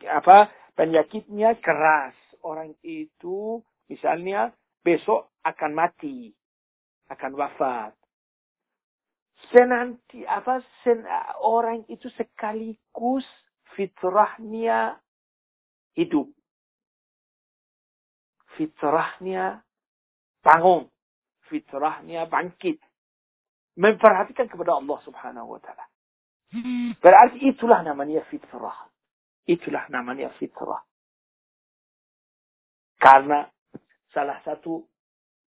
apa penyakitnya keras. Orang itu misalnya besok akan mati, akan wafat senanti apa sen, orang itu sekaligus fitrahnya hidup. Fitrahnya bangun. Fitrahnya bangkit. Memperhatikan kepada Allah subhanahu wa ta'ala. Berarti itulah namanya fitrah. Itulah namanya fitrah. Karena salah satu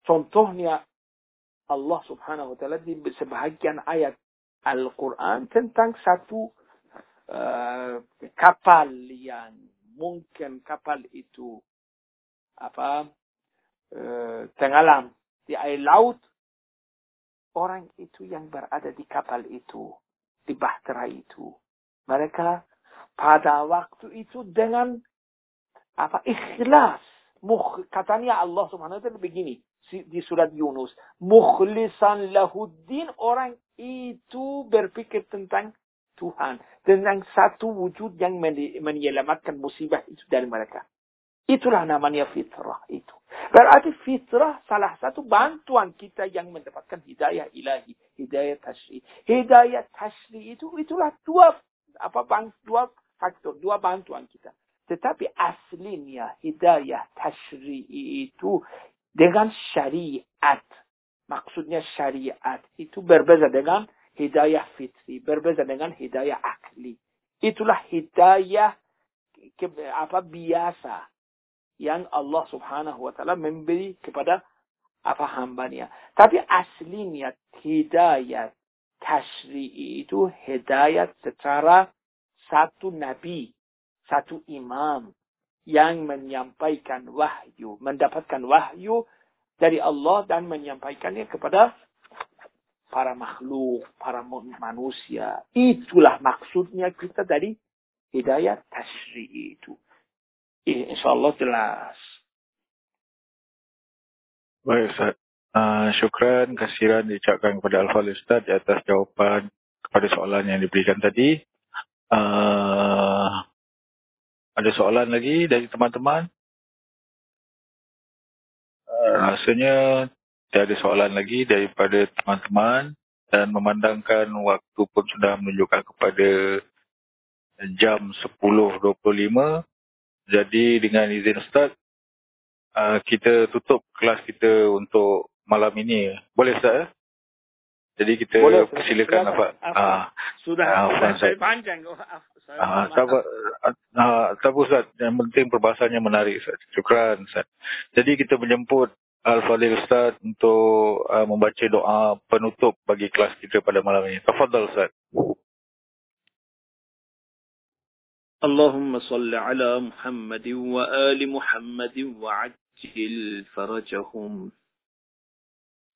contohnya Allah subhanahu wa ta'ala di sebahagian ayat Al-Quran tentang satu uh, kapal yang mungkin kapal itu apa uh, tenggelam di air laut orang itu yang berada di kapal itu di bahtera itu mereka pada waktu itu dengan apa ikhlas katanya Allah subhanahu wa ta'ala begini di surat Yunus. Mukhlisan lahuddin orang itu berpikir tentang Tuhan. Tentang satu wujud yang menyelamatkan musibah itu dari mereka. Itulah namanya fitrah itu. Berarti fitrah salah satu bantuan kita yang mendapatkan hidayah ilahi, hidayah tashri. Hidayah tashri itu itulah dua apa bang dua faktor, dua bantuan kita. Tetapi aslinya hidayah tashri itu dengan syariat. Maksudnya syariat itu berbeza dengan hidayah fitri, berbeza dengan hidayah akli. Itulah hidayah ke, apa biasa yang Allah Subhanahu wa taala memberi kepada apa hambanya. Tapi aslinya hidayah tashri'i itu hidayah secara satu nabi, satu imam, yang menyampaikan wahyu, mendapatkan wahyu dari Allah dan menyampaikannya kepada para makhluk, para manusia. Itulah maksudnya kita dari hidayah tashri itu. Insya Allah jelas. Baik Ustaz. Uh, syukran, kasiran diucapkan kepada Al-Fadhil Ustaz di atas jawapan kepada soalan yang diberikan tadi. Uh, ada soalan lagi dari teman-teman? Uh, rasanya tidak ada soalan lagi daripada teman-teman dan memandangkan waktu pun sudah menunjukkan kepada jam 10.25. Jadi dengan izin Ustaz, uh, kita tutup kelas kita untuk malam ini. Boleh Ustaz? Ya? Jadi kita Boleh, persilakan apa? Ah, sudah uh, saya panjang. Oh, Ah, tak apa, ah, tak apa Ustaz. Yang penting perbahasannya menarik Ustaz. Syukran Ustaz. Jadi kita menjemput Al-Fadhil Ustaz untuk uh, membaca doa penutup bagi kelas kita pada malam ini. Tafadhal Ustaz. اللهم صل على محمد وآل محمد وعجل فرجهم.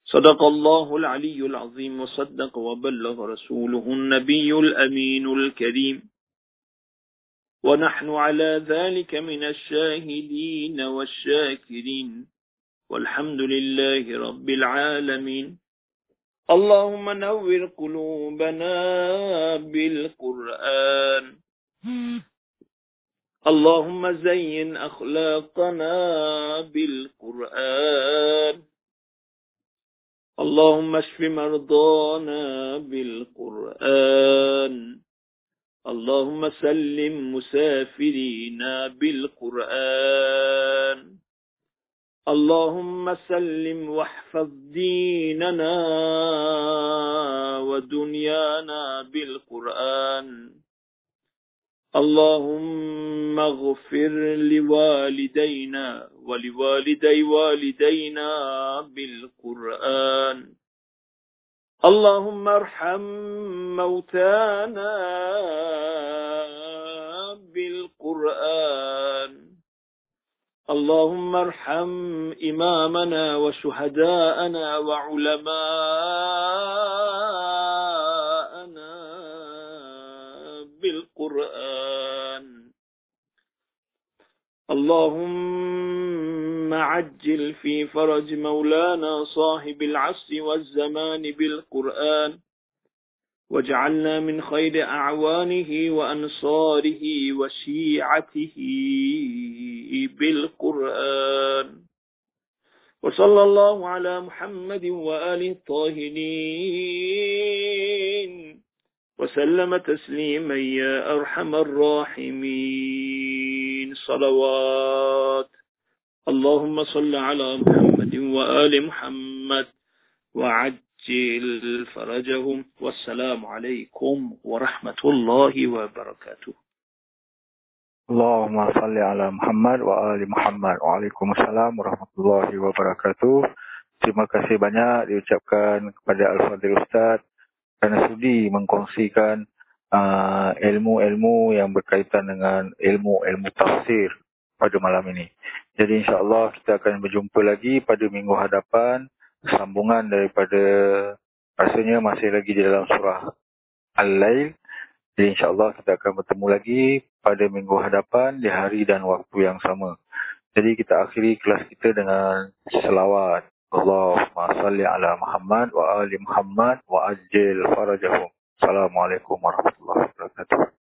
صدق الله العلي العظيم وصدق وبلغ رسوله النبي الأمين الكريم. ونحن على ذلك من الشاهدين والشاكرين. والحمد لله رب العالمين. اللهم نور قلوبنا بالقرآن. اللهم زين أخلاقنا بالقرآن. اللهم اشف مرضانا بالقرآن. اللهم سلم مسافرينا بالقرآن. اللهم سلم واحفظ ديننا ودنيانا بالقرآن. اللهم اغفر لوالدينا ولوالدي والدينا بالقرآن. اللهم ارحم موتانا بالقرآن. اللهم ارحم إمامنا وشهداءنا وعلماءنا اللهم عجل في فرج مولانا صاحب العصر والزمان بالقرآن واجعلنا من خير أعوانه وأنصاره وشيعته بالقرآن. وصلى الله على محمد وآله الطاهرين. وسلم تسليما يا أرحم الراحمين. صلوات. اللهم صل على محمد وآل محمد وعد عجل فرجهم. والسلام عليكم ورحمة الله وبركاته. اللهم صل على محمد وآل محمد. Waalaikumsalam warahmatullahi wabarakatuh Terima kasih banyak diucapkan kepada Al-Fadhil Ustaz. Kerana sudi mengkongsikan uh, ilmu-ilmu yang berkaitan dengan ilmu-ilmu tafsir pada malam ini. Jadi insyaAllah kita akan berjumpa lagi pada minggu hadapan sambungan daripada rasanya masih lagi di dalam surah Al-Lail. Jadi insyaAllah kita akan bertemu lagi pada minggu hadapan di hari dan waktu yang sama. Jadi kita akhiri kelas kita dengan selawat. Allahumma salli ala Muhammad wa ali Muhammad wa ajil farajahum. Assalamualaikum warahmatullahi wabarakatuh.